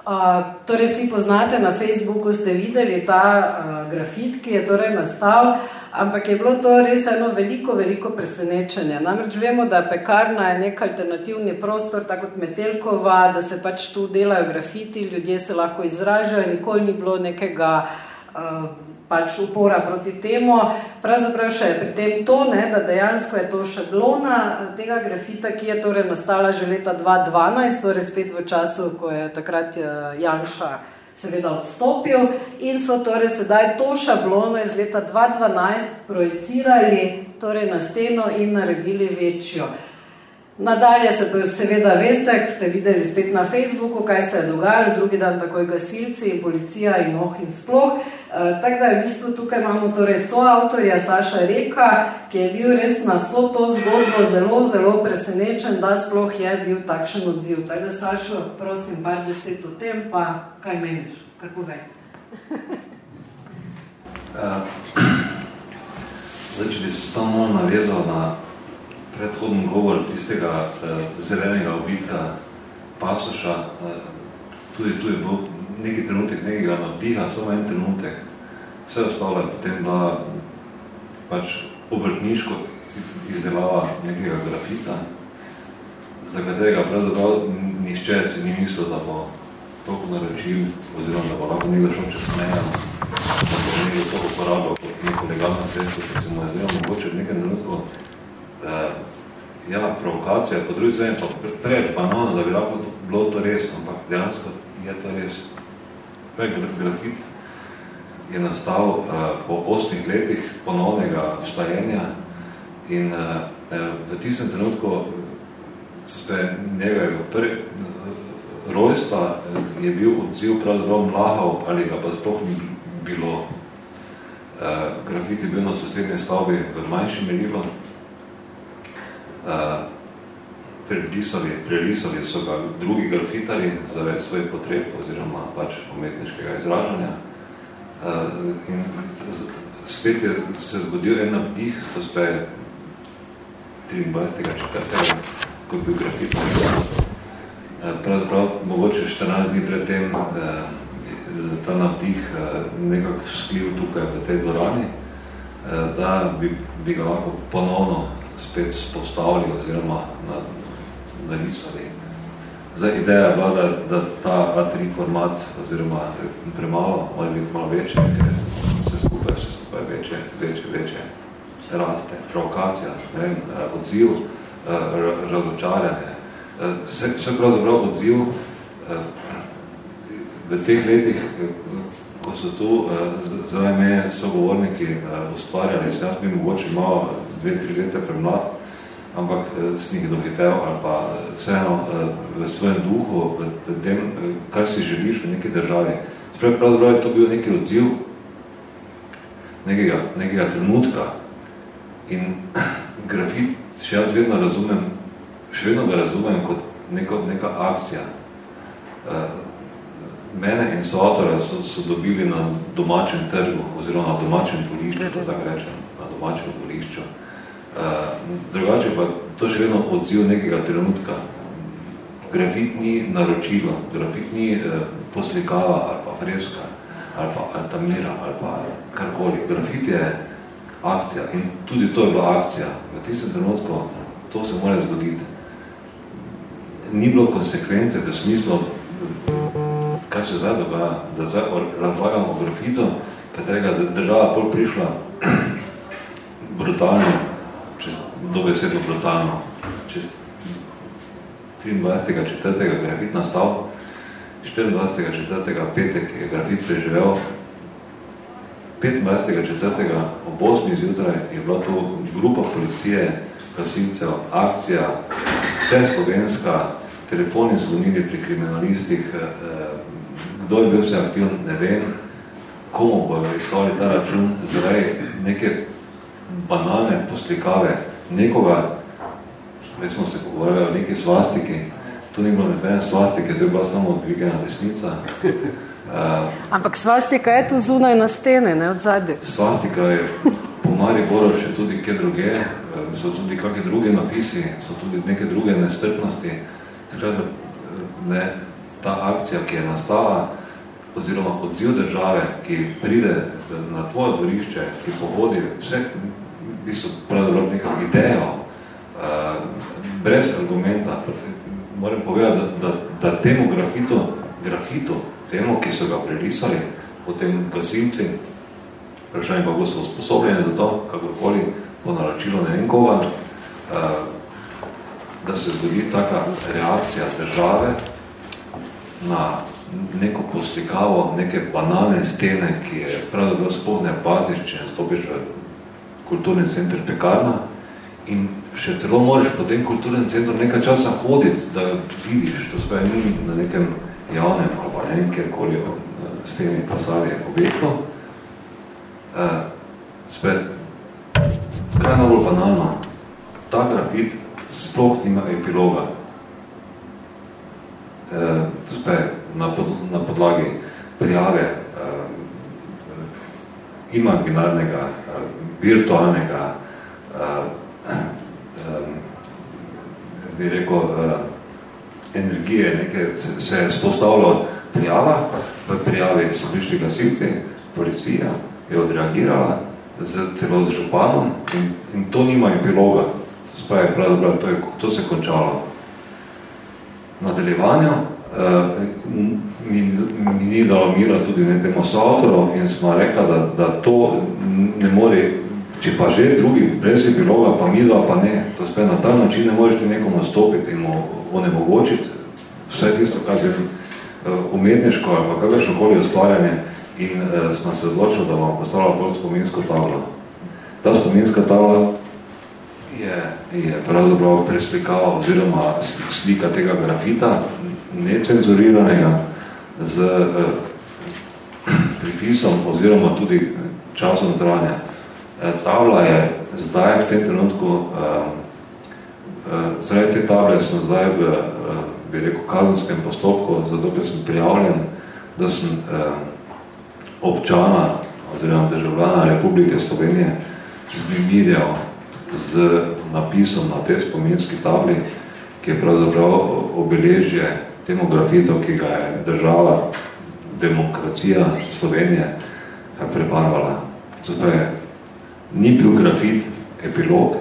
Uh, torej vsi poznate, na Facebooku ste videli ta uh, grafit, ki je torej nastal, ampak je bilo to res eno veliko, veliko presenečenje. Namreč vemo, da pekarna je nek alternativni prostor, tako kot Metelkova, da se pač tu delajo grafiti, ljudje se lahko izražajo, nikoli ni bilo nekega uh, pač upora proti temu. Pravzaprav še je pri tem to, ne, da dejansko je to šablona tega grafita, ki je torej nastala že leta 2012, torej spet v času, ko je takrat eh, Janša seveda odstopil in so torej sedaj to šablono iz leta 2012 projicirali torej na steno in naredili večjo. Nadalje se pa seveda veste, ki ste videli spet na Facebooku, kaj se je dogajalo, drugi dan takoj gasilci in policija in oh in sploh. E, tako da v bistvu tukaj imamo torej soavtorja Saša Reka, ki je bil res na so to zgodbo zelo, zelo presenečen, da sploh je bil takšen odziv. Tako da Sašo, prosim, par deset o tem, pa kaj meniš, kar povej. Uh, zdaj, če bi se samo navezal na predhodni govor tistega uh, zelenega obitka pasoša, uh, tudi tu je bil neki trenutek nekega navdiha, samo en trenutek, vse ostalo je potem bila pač obrtniško izdelava nekega grafita, za katerega pravzaprav nišče si ni mislil, da bo toliko naročil, oziroma da bo lahko nekdo šel čez meja, da bo nekdo to uporabil kot neko legalno sredstvo, ki se mu je zdaj mogoče v nekem trenutku eh, ja, provokacija, po drugi strani pa preveč banalno, da bi lahko bilo to res, ampak dejansko je to res. Prej grafit je nastal uh, po osmih letih ponovnega vstajenja in uh, v tistem trenutku so spet njegovega prvi rojstva je bil odziv pravzaprav mlahav ali ga pa sploh ni bilo. Uh, grafit je bil na sosednje stavbi v manjšem merilu, prerisali, prerisali so ga drugi grafitari zaradi svojih potreb oziroma pač umetniškega izražanja. In spet je se zgodil en nabdih, to spet 23. četrtega, ko je bil grafit Pravzaprav, mogoče 14 dni pred tem, ta nabdih nekako sklil tukaj v tej dvorani, da bi, bi ga lahko ponovno spet spostavili oziroma narisali. Zdaj, ideja je bila, da, da ta A3 format oziroma premalo, mora biti malo večje, ker vse skupaj, vse skupaj večje, večje, večje raste, provokacija, ne vem, odziv, razočarjanje. Vse, vse pravzaprav odziv v teh letih, ko so tu zdaj me sogovorniki ustvarjali, se jaz bi mogoče malo dve, tri leta premlad, ampak eh, sem jih dohitev ali pa eh, vseeno eh, v svojem duhu, v, tem, kar si želiš v neki državi. Spravi, pravzaprav je to bil neki odziv nekega, nekega trenutka in [clears throat] grafit še jaz vedno razumem, še vedno ga razumem kot neko, neka akcija. Mene in soavtore so, so dobili na domačem trgu oziroma na domačem volišču, tako rečem, na domačem volišču. Uh, drugače pa to še vedno odziv nekega trenutka. Grafit ni naročilo, grafit ni uh, poslikava ali pa freska ali pa altamira ali pa karkoli. Grafit je akcija in tudi to je bila akcija. V tistem trenutku to se mora zgoditi. Ni bilo konsekvence v smislu, kaj se zdaj dogaja, da zdaj razlagamo grafito, katerega država pol prišla [clears throat] brutalno dobesedno brutalno. Čez 23. četrtega grafit nastal, 24. četrtega petek je grafit preživel, 25. četrtega ob 8. zjutraj je bila to grupa policije, gasilcev, akcija, vse slovenska, telefoni zvonili pri kriminalistih, eh, kdo je bil vse aktivn, ne vem, komu bojo izstavili ta račun, zdaj neke banalne poslikave, nekoga, prej smo se pogovarjali o neki svastiki, tu ni bilo nebene svastike, to je bila samo odvigena desnica. [laughs] Uh, Ampak svastika je tu zunaj na stene, ne od zadnje. Svastika je po Mariboru še tudi kje druge, so tudi kakšne druge napisi, so tudi neke druge nestrpnosti. Skratka, ne, ta akcija, ki je nastala, oziroma odziv države, ki pride na tvoje dvorišče, ki pohodi vse bistvu pravzaprav neka idejo, uh, brez argumenta. Moram povedati, da, da, da temu grafitu, grafitu, temu, ki so ga prerisali, potem gasilci, vprašanje pa so usposobljeni za to, kakorkoli po naročilo ne vem koga, uh, da se zgodi taka reakcija države na neko poslikavo, neke banalne stene, ki je pravzaprav spohne bazič, če stopiš v kulturni center Pekarna in še celo moraš po tem kulturnem centru nekaj časa hoditi, da vidiš, to sve ni na nekem javnem ali pa ne, kjerkoli s temi pasarje objektov. Uh, spet, kaj je najbolj banalno? Ta grafit sploh nima epiloga. Uh, to spet, na, pod, na podlagi prijave uh, imaginarnega uh, um, bi rekel, uh, energije, nekaj se, je spostavilo prijava, v prijavi so prišli gasilci, policija je odreagirala z, celo z županom in, in to nima epiloga. Spravi, pravzaprav, to, je, to se končalo. Nadaljevanju uh, mi, mi ni dalo mira tudi ne temu soavtoru in smo rekla, da, da to ne more, če pa že drugi brez epiloga, pa mi pa ne. To spet na ta način ne moreš ti nekomu stopiti in mu onemogočiti vse tisto, kar je uh, umetniško ali pa kakršno koli ustvarjanje in uh, smo se odločili, da bomo postavila bolj spominsko tablo. Ta spominska tabla je, je pravzaprav preslikava oziroma slika tega grafita, necenzuriranega z uh, pripisom oziroma tudi časom trajanja. Tabla je zdaj v tem trenutku, uh, uh, zdaj te table sem zdaj v, uh, bi rekel, kazenskem postopku, zato ker sem prijavljen, da sem občana oziroma državljana Republike Slovenije znemirjal z napisom na tej spominski tabli, ki je pravzaprav obeležje temu grafitov, ki ga je država, demokracija Slovenije prebarvala. Zato je, ni bil grafit epilog,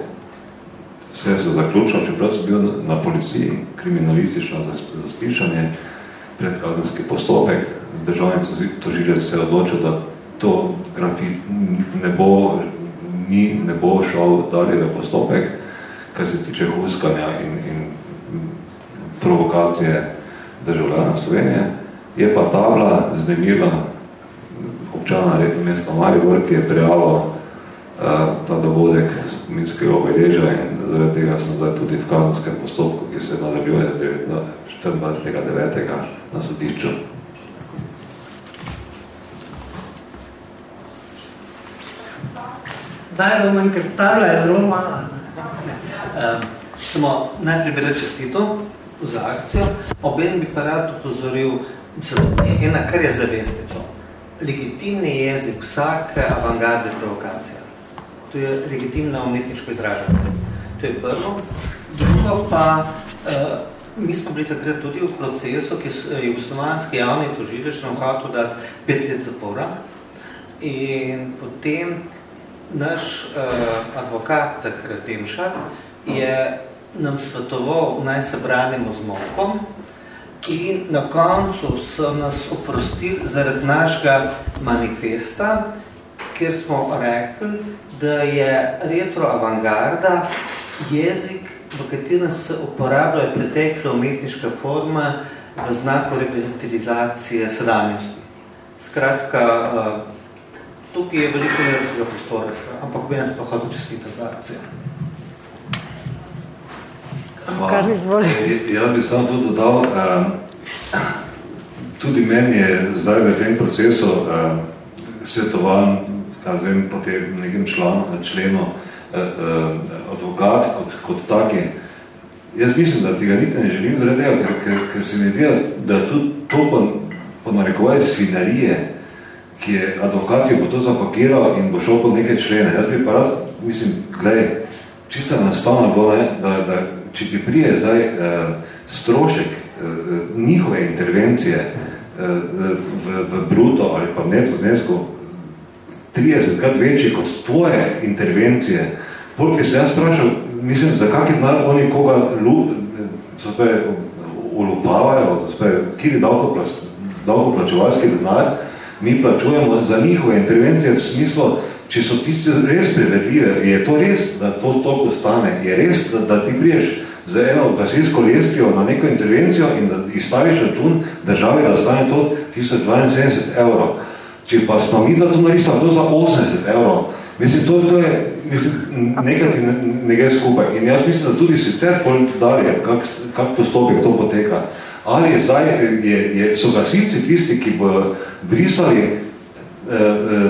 vse se zaključilo, čeprav so bil na policiji kriminalistično zaslišanje, predkazenski postopek, državni tožilec se je odločil, da to grafit ne bo, ni, ne bo šel dalje v postopek, kar se tiče huskanja in, in provokacije državljana Slovenije. Je pa tabla znemirila občana mesta Maribor, ki je prijavil uh, ta dogodek spominskega obeleža in zaradi tega sem zdaj tudi v kazenskem postopku, ki se nadaljuje 24.9. na sodišču. Daj, Roman, ker tabla je zelo mala. Um, samo najprej bi reči čestito za akcijo. Oben bi pa rad upozoril, ena, kar je zavestečo. Legitimni jezik vsake avantgarde provokacija. To je legitimno umetniško izražanje. To je prvo. Drugo pa, uh, mi smo bili takrat tudi v procesu, ki je jugoslovanski javni tožileč nam hotel dati pet let zapora. In potem naš uh, advokat, takrat Demšar, je nam svetoval, naj se branimo z mokom in na koncu so nas oprostili zaradi našega manifesta, kjer smo rekli, da je retroavangarda jezik, v katerem se uporabljajo pretekle umetniška forma v znaku revitalizacije sedanjosti. Skratka, uh, tukaj je veliko nerskega prostora, ampak bi nas pa hodil čestiti za akcijo. Kar izvoli. Jaz bi samo to dodal, uh, tudi meni je zdaj v tem procesu uh, svetovan, vem, po tem nekem članu, členu, uh, uh, advokat kot, kot taki. Jaz mislim, da tega niti ne želim zaradi ker, ker, ker se mi dela, da tudi to po, po narekovaj svinarije, ki je advokat, jo bo to zapakiral in bo šel po neke člene. Jaz bi pa raz, mislim, gledaj, čisto nastavno bilo, ne, da, da če ti prije zdaj uh, strošek uh, njihove intervencije uh, v, v bruto ali pa neto znesko 30 krat večji kot tvoje intervencije, polk se jaz sprašal, mislim, za kakih denar oni koga ulupavajo, kjer je davkoplačevalski denar, mi plačujemo za njihove intervencije v smislu, če so tiste res prevedljive, je to res, da to toliko stane, je res, da, da ti priješ za eno gasilsko lestvijo na neko intervencijo in da izstaviš račun državi, da stane to 1072 evrov. Če pa smo mi to narisali, to za 80 evrov, mislim, to, to je mislim, nekaj, ki ne, ne gre skupaj. In jaz mislim, da tudi sicer dalje, kak, kak postopek to poteka. Ali zdaj je, je, so gasilci tisti, ki bo brisali eh, eh,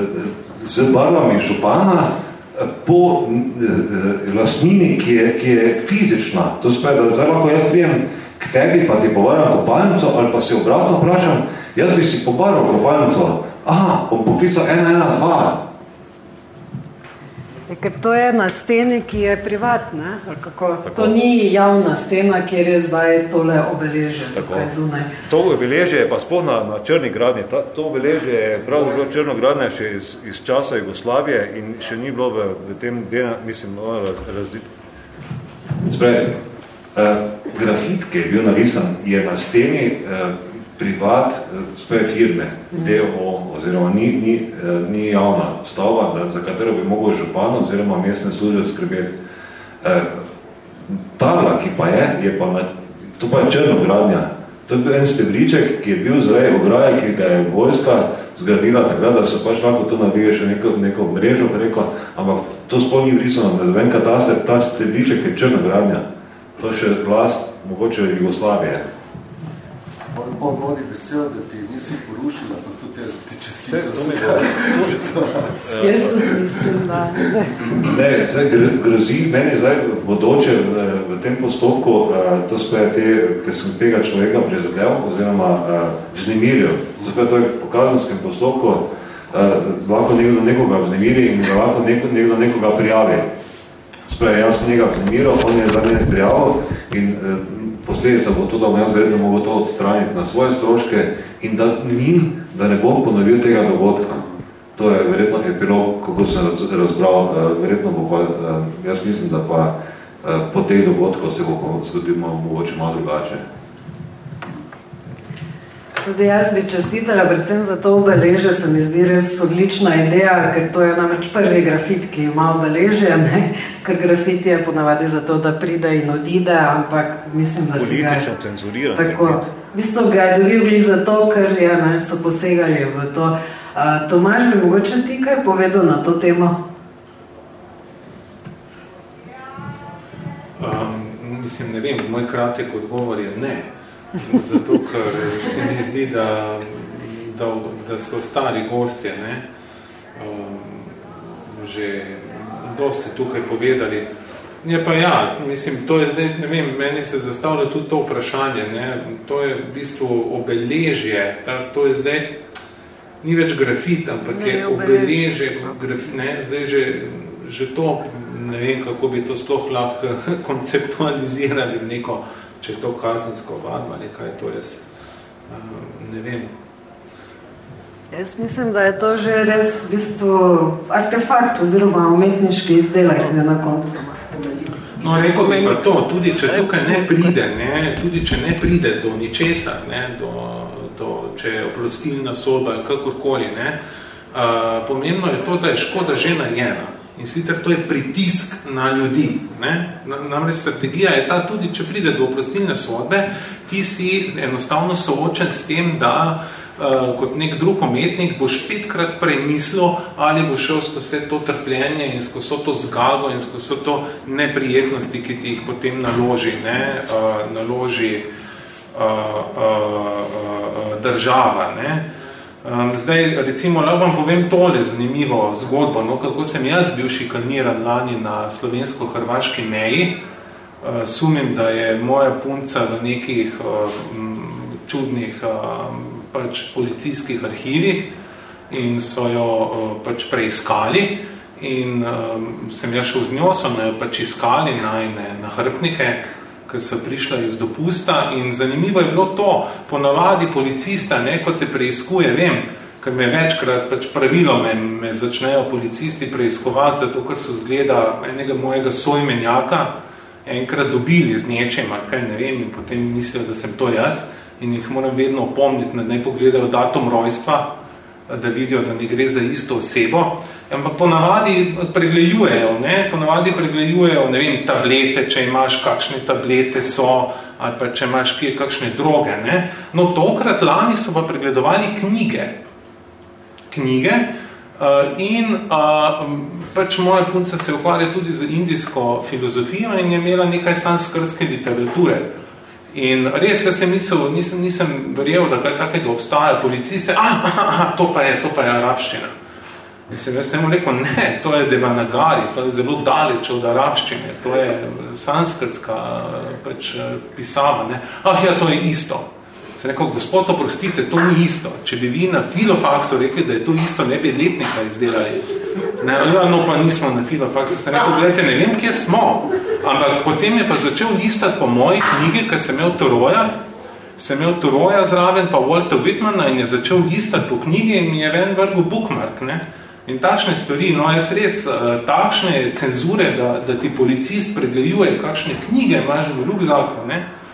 z barvami župana eh, po eh, lastnini, ki je, ki je fizična. To spet, da zdaj lahko jaz prijem k tebi, pa ti povaram kopalnico, ali pa se obratno vprašam, jaz bi si pobaral kopalnico, aha, bom poklical 112. Je, ker to je na steni, ki je privatna, ali kako? Tako. To ni javna stena, kjer je zdaj tole obeležje, tukaj zunaj. To obeležje je pa sploh na, na črni gradnji. Ta, to obeležje je pravzaprav črno gradnje še iz, iz časa Jugoslavije in še ni bilo v, v tem delu, mislim, no, raz, razdi... Sprej, uh, grafit, ki je bil narisan, je na steni uh, privat svoje firme, DO, oziroma ni, ni, eh, ni javna stava, da, za katero bi mogel župan oziroma mestne službe skrbeti. Eh, tagla, ki pa je, je pa na, to pa je črnogradnja. To je bil en stebriček, ki je bil zrej ograje, ki ga je vojska zgradila takrat, da so pač lahko to naredili še neko, neko mrežo preko, ampak to spolni vrisano, da ven kataster, ta stebriček je črnogradnja. To še vlast, mogoče Jugoslavije. Bog vodi vesel, da ti nisi porušila, pa tudi jaz ti čestitam. [laughs] Jaz tudi mislim, da. Ne, zdaj grozi meni zdaj bodoče v tem postopku, to spoje te, ker sem tega človeka prizadel, oziroma vznemiril, zato to je po kazenskem postopku, lahko nekdo nekoga vznemiri in lahko nekdo nekoga prijavi. Sprej, jaz sem njega vznemiril, on je za mene prijavil in posledica bo to, da bom jaz verjetno mogel to odstraniti na svoje stroške in da njim, da ne bom ponovil tega dogodka. To je verjetno epilog, kako sem razbral, uh, verjetno bo pa, uh, jaz mislim, da pa uh, po teh dogodkov se bo pa zgodimo mogoče malo drugače. Tudi jaz bi čestitala predvsem za to obeleže, se mi zdi res odlična ideja, ker to je namreč prvi grafit, ki ima obeleže, ne? ker grafit je ponavadi za to, da pride in odide, ampak mislim, da si ga... Politično cenzuriran. Tako, v bistvu ga je dobil zato, ker je, ne, so posegali v to. Uh, Tomaž, bi mogoče ti kaj povedal na to temo? Um, mislim, ne vem, moj kratek odgovor je ne. Zato, ker se mi zdi, da, da, da so stari gostje ne, um, že dosti tukaj povedali. Je pa ja, mislim, to je zdaj, ne vem, meni se zastavlja tudi to vprašanje, ne, to je v bistvu obeležje, ta, to je zdaj, ni več grafit, ampak ne, je obeležje, grafit, ne, zdaj že, že to, ne vem, kako bi to sploh lahko [laughs] konceptualizirali v neko če je to kazensko vadba ali kaj to jaz, ne vem. Jaz mislim, da je to že res v bistvu artefakt oziroma umetniški izdelek ne na koncu. No, rekel bi pa to, tudi če tukaj ne pride, ne, tudi če ne pride do ničesar, ne, do, do, če je oprostilna soba ali kakorkoli, ne, uh, pomembno je to, da je škoda že narejena. In sicer to je pritisk na ljudi. Ne? Namreč strategija je ta tudi, če pride do oprostilne sodbe, ti si enostavno soočen s tem, da uh, kot nek drug umetnik boš petkrat premislil, ali bo šel skozi to trpljenje in skozi to zgago in skozi to neprijetnosti, ki ti jih potem naloži, ne? uh, naloži uh, uh, uh, država. Ne? Uh, Um, zdaj, recimo, lahko vam povem tole zanimivo zgodbo, no, kako sem jaz bil šikaniran lani na slovensko-hrvaški meji. Uh, sumim, da je moja punca v nekih uh, čudnih uh, pač policijskih arhivih in so jo uh, pač preiskali in um, sem jaz šel z njo, so me pač iskali najne nahrbnike, ker so prišla iz dopusta in zanimivo je bilo to, ponavadi policista, ne, ko te preiskuje, vem, ker me večkrat pač pravilo me, me začnejo policisti preiskovati, zato ker so zgleda enega mojega sojmenjaka enkrat dobili z nečem, ali kaj ne vem, in potem mislijo, da sem to jaz in jih moram vedno opomniti, da ne pogledajo datum rojstva, da vidijo, da ne gre za isto osebo ampak ponavadi pregledujejo, ne, ponavadi pregledujejo, ne vem, tablete, če imaš kakšne tablete so, ali pa če imaš kje kakšne droge, ne. No, tokrat lani so pa pregledovali knjige. Knjige uh, in uh, pač moja punca se ukvarja tudi z indijsko filozofijo in je imela nekaj sanskrtske literature. In res, jaz sem mislil, nisem, nisem verjel, da kaj takega obstaja policiste, ah, ah, [laughs] ah, to pa je, to pa je arabščina. Mislim, jaz sem rekel, ne, to je Devanagari, to je zelo daleč od arabščine, to je sanskrtska pač, pisava. Ne. Ah, ja, to je isto. Sem rekel, gospod, oprostite, to ni isto. Če bi vi na filofaksu rekli, da je to isto, ne bi letnika izdelali. Ne, ja, no, pa nismo na filofaksu. Se rekel, gledajte, ne vem, kje smo. Ampak potem je pa začel listati po moji knjigi, ker sem imel Toroja, sem imel Toroja zraven, pa Walter Whitmana in je začel listati po knjigi in mi je ven vrgo bookmark. Ne. In takšne stvari, no, jaz res, uh, takšne cenzure, da, da ti policist pregleduje, kakšne knjige imaš v rukzaku, ne, uh,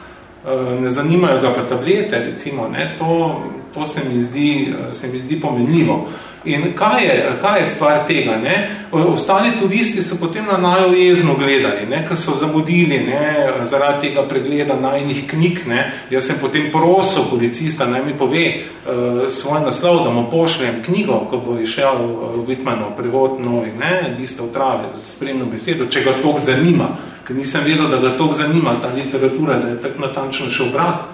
ne zanimajo ga pa tablete, recimo, ne, to, to se mi zdi, uh, se mi zdi pomenljivo. In kaj je, kaj je stvar tega? Ne? Ostali turisti so potem na najo jezno gledali, ne? ker so zamudili ne? zaradi tega pregleda najnih knjig. Ne? Jaz sem potem prosil policista, naj mi pove uh, svoj naslov, da mu pošljem knjigo, ko bo išel uh, Whitmanov prevod novi, ne? listov trave, spremno besedo, če ga tok zanima. Ker nisem vedel, da ga tok zanima, ta literatura, da je tako natančno še obrat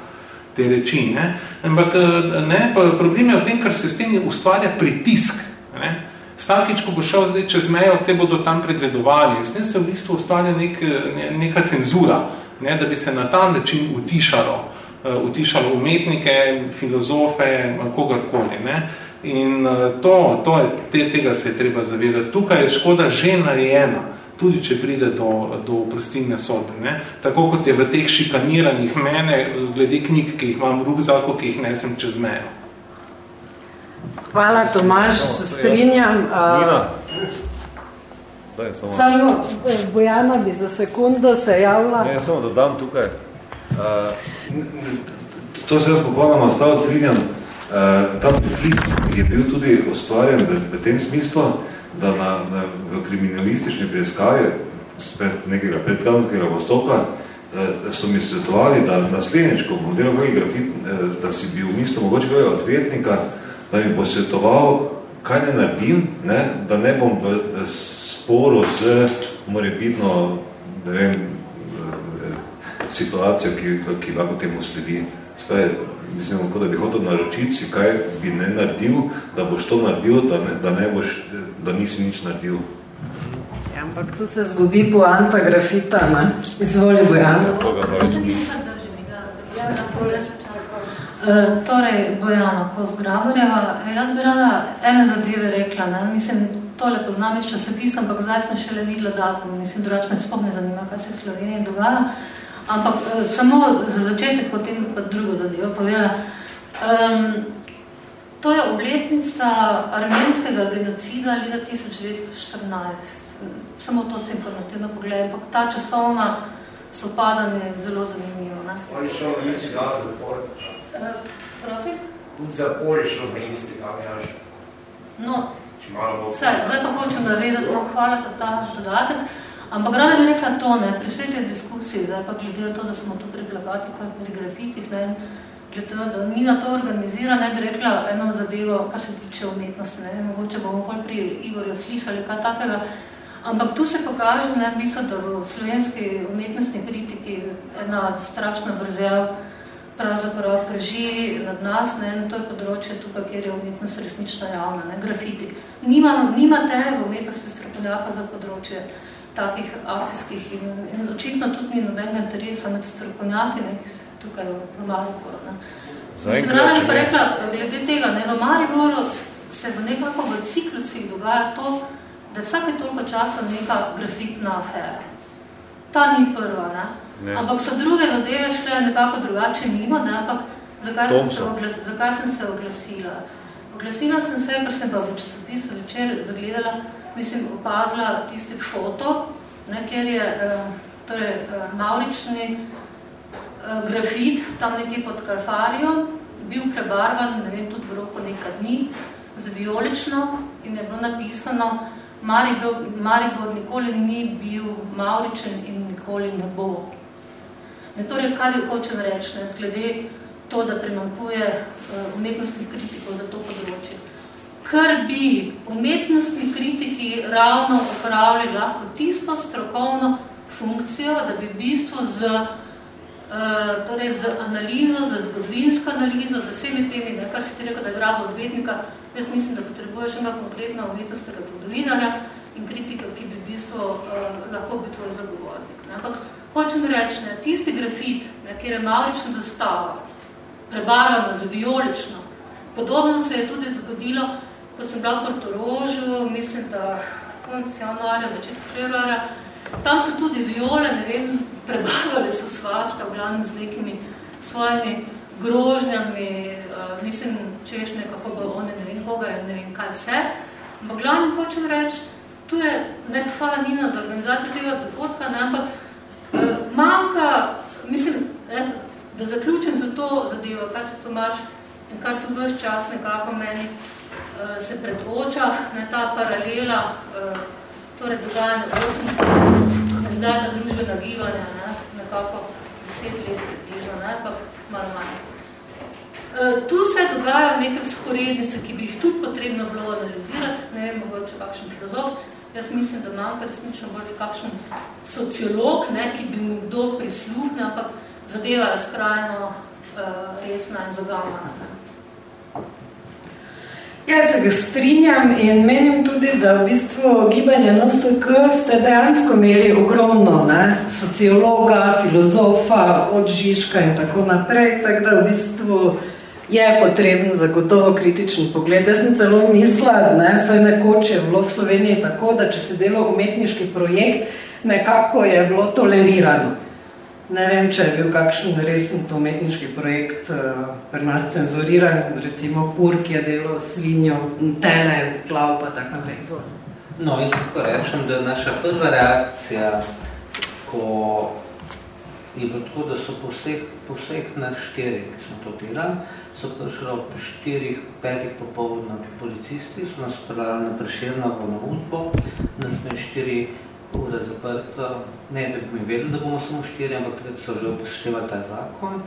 te reči. Ne? Ampak eh, ne, pa problem je v tem, ker se s tem ustvarja pritisk. Ne? Vsakič, ko bo šel zdaj čez mejo, te bodo tam pregledovali. S tem se v bistvu ustvarja nek, ne, neka cenzura, ne? da bi se na ta način utišalo, uh, utišalo umetnike, filozofe, kogarkoli. Ne? In uh, to, to je, te, tega se je treba zavedati. Tukaj je škoda že narejena tudi če pride do, do prostilne sodbe. Ne? Tako kot je v teh šikaniranih mene, glede knjig, ki jih imam v rukzaku, ki jih nesem čez mejo. Hvala, Tomaž, se strinjam. Nina. Daj, samo. samo eh, Bojana bi za sekundo se javila. Ne, samo dodam tukaj. Uh, to se jaz popolnoma ostalo strinjam. Uh, ta priklis je bil tudi ustvarjen v, v tem smislu, da na, na, v kriminalistični preiskavi spred nekega predkazenskega postoka eh, so mi svetovali, da naslednjič, ko bom delal grafit, eh, da si bi v misto mogoče kakaj odvetnika, da mi bo svetoval, kaj ne naredim, ne, da ne bom v, v sporu z morebitno, ne vem, eh, situacijo, ki, ki lahko temu sledi. Spravi, mislim, da bi hotel naročiti si, kaj bi ne naredil, da boš to naredil, da ne, da ne boš, da nisi nič naredil. Ja, ampak tu se zgubi poanta grafita, ne? Izvoli Bojana. Uh, torej, Bojana Kozgraborjeva, jaz bi rada ene zadeve rekla, ne? mislim, tole poznam iz časopisa, ampak zdaj sem šele videla datum, mislim, drugač me sploh ne zanima, kaj se v Sloveniji dogaja. Ampak uh, samo za začetek potem pa drugo zadevo povedala. Um, to je obletnica armenskega genocida leta 1914. Samo to se informativno pogledaj, ampak ta časovna sopadanje je zelo zanimivo. Ali šlo v isti ga zapor? Uh, prosim? Tudi zapor je šlo v isti ga, jaž. No, Saj, zdaj pa hočem navedati, no, hvala za ta dodatek. Ampak rada bi rekla to, ne, pri vsej tej diskusiji, zdaj pa glede to, da smo tu pri plakati, kot pri grafitih, ne, glede to, da mi na to organizira, ne bi rekla eno zadevo, kar se tiče umetnosti, ne, mogoče bomo bolj pri Igorju slišali kaj takega, ampak tu se pokaže, ne, mislim, da v slovenski umetnostni kritiki ena strašna vrzel pravzaprav preži nad nas, ne, in to je področje tukaj, kjer je umetnost resnično javna, ne, grafiti. Nima, nima te v umetnosti strokovnjaka za področje takih akcijskih in, in očitno tudi ni nobenega interesa med strokovnjaki, ne, tukaj v Mariboru. Ne. Zaenkrat, pa rekla, glede tega, ne, v Mariboru se v nekako v ciklusih dogaja to, da je vsake toliko časa neka grafitna afera. Ta ni prva, ne. ne. Ampak so druge zadeve šle nekako drugače mimo, ne, ampak zakaj sem, se oglas, zakaj sem se oglasila? Oglasila sem se, ker sem pa v časopisu večer zagledala, mislim, opazila tisti foto, ne, kjer je uh, torej, uh, maurični uh, grafit tam nekje pod Kalfarijo, bil prebarvan, ne vem, tudi v roku nekaj dni, z violično in je bilo napisano, Maribor, Maribor nikoli ni bil mauričen in nikoli ne bo. Ne, torej, kaj hočem reči, ne, zglede to, da primankuje umetnostnih kritikov za to področje kar bi umetnostni kritiki ravno upravili lahko tisto strokovno funkcijo, da bi v bistvu z, uh, torej z analizo, z zgodovinsko analizo, z vsemi temi, ne, kar si ti rekel, da je vrabo odvetnika, jaz mislim, da potrebuješ ima konkretno umetnostnega zgodovinarja in kritika, ki bi v bistvu uh, lahko bi tvoj zagovornik. Ampak hočem reči, ne, tisti grafit, ne, kjer je malično zastava, prebarano, z violično, podobno se je tudi zgodilo ko sem bila v Portorožu, mislim, da konc januarja, začetek februarja. Tam so tudi viole, ne vem, prebavljali so svačta, v glavnem z nekimi svojimi grožnjami, uh, mislim, češne, kako bo one, ne vem, koga, ne vem, kaj vse. Ampak glavnem hočem reči, tu je ne hvala Nina za organizacijo tega dogodka, ne, ampak uh, manjka, mislim, ne, da zaključim za to zadevo, kar se Tomaš in kar tu vse čas nekako meni se predoča, ne, ta paralela, uh, torej dogajanje 8, zdaj ta družbena gibanja, ne, nekako 10 let približno, ne, pa malo manj. Uh, tu se dogajajo neke sporednice, ki bi jih tudi potrebno bilo analizirati, ne vem, mogoče kakšen filozof, jaz mislim, da manjka resnično bolj kakšen sociolog, ne, ki bi mu kdo prisluhne, ampak zadeva je skrajno uh, resna in zagavana. Jaz se ga strinjam in menim tudi, da v bistvu gibanje NSK ste dejansko imeli ogromno ne? sociologa, filozofa, od Žižka in tako naprej, tako da v bistvu je potreben zagotovo kritičen pogled. Jaz sem celo mislila, ne, saj nekoč je bilo v Sloveniji tako, da če se delo umetniški projekt, nekako je bilo tolerirano. Ne vem, če je bil kakšen resen umetniški projekt uh, pri nas cenzuriran, recimo Pur, ki je delo svinjo, tele, glav pa tako naprej. No, jaz tako rečem, da naša prva reakcija, ko je bilo tako, da so po vseh, po vseh na štiri, ki smo to delali, so prišli po štirih, petih popoldna policisti, so nas predali na Preširnovo na Udbo, nas me štiri ure zaprto, ne da bi mi vedeli, da bomo samo štiri, ampak tudi so že upoštevali ta zakon.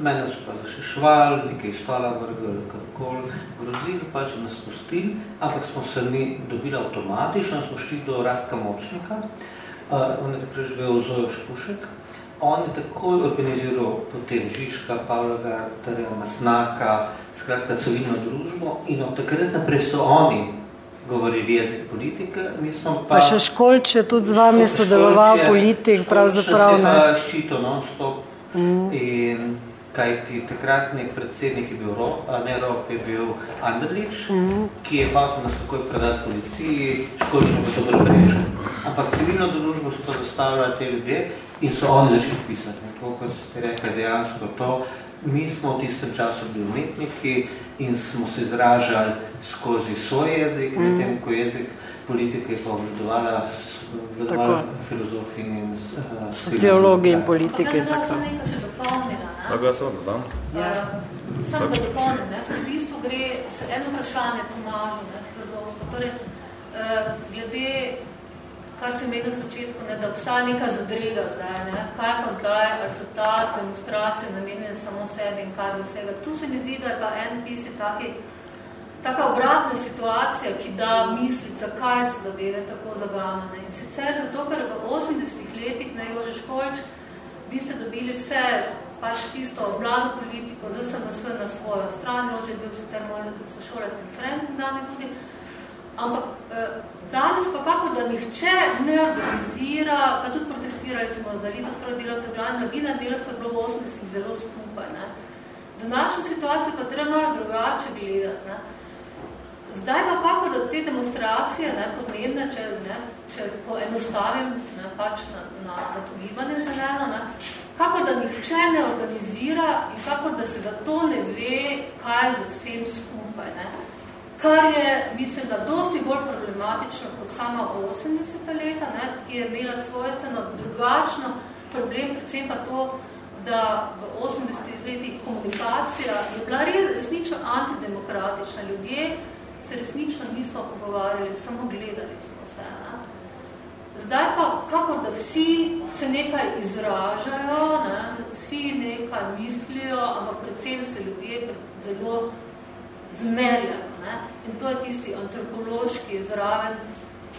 Mene so pa zašešvali, nekaj stola vrgali, kakol, grozili, pa so nas pustili, ampak smo se mi dobili avtomatično, smo šli do Rastka Močnika, uh, on je takrat živel Zojo Špušek, on je takoj organiziral potem Žižka, Pavlega, Tarja Masnaka, skratka civilno družbo in od takrat naprej so oni govorili jezik politike, mi smo pa... Pa še Školč je tudi z vami sodeloval politik, pravzaprav ne. Školč pa ščito non-stop mm. in kaj ti takratni predsednik je bil Rop, a ne Rop je bil Anderlič, mm. ki je hotel nas takoj predati policiji, Školč je to preprešal. Ampak civilno družbo so to zastavljali te ljudje in so oni začeli pisati. To, kot ste rekli, dejansko to, mi smo v tistem času bili umetniki in smo se izražali skozi svoj jezik, mm. medtem ko jezik politike je pa obvladovala filozofi in uh, sociologi in politike. Tako da sem nekaj še dopolnila. Tako da sem dodam. Ja. Samo da dopolnim, ne? v bistvu gre eno vprašanje Tomažu, ne, filozofsko. Torej, uh, glede kar se imeli v začetku, ne, da obstaja neka zadrega ne, kaj pa zdaj, ali so ta demonstracije namenjene samo sebi in kaj vsega. Tu se mi zdi, da je pa en tisi taki, taka obratna situacija, ki da mislica, zakaj so zadeve tako zagamane. In sicer zato, ker v 80-ih letih na Jože Školč vi ste dobili vse, pač tisto vlado politiko, zdaj sem na svojo stran, Jože je bil sicer moj sošolec in friend, tudi, ampak eh, Danes pa kako, da nihče ne organizira, pa tudi protestirali smo za lito stroj delavcev, glavne mladina delavstva je bilo v 80 zelo skupaj. Ne. Današnjo situacijo pa treba malo drugače gledati. Ne. Zdaj pa kako, da te demonstracije ne, podnebne, če, ne, če poenostavim ne, pač na, na, na to gibanje zeleno, ne, kako da nihče ne organizira in kako da se zato ne ve, kaj za vsem skupaj. Ne kar je, mislim, da dosti bolj problematično kot sama 80. leta, ne, ki je imela svojstveno drugačno problem, predvsem pa to, da v 80. letih komunikacija je bila resnično antidemokratična. Ljudje se resnično nismo pogovarjali, samo gledali smo se. Ne. Zdaj pa, kakor da vsi se nekaj izražajo, ne, vsi nekaj mislijo, ampak predvsem se ljudje zelo zmerjajo. Ne? In to je tisti antropološki zraven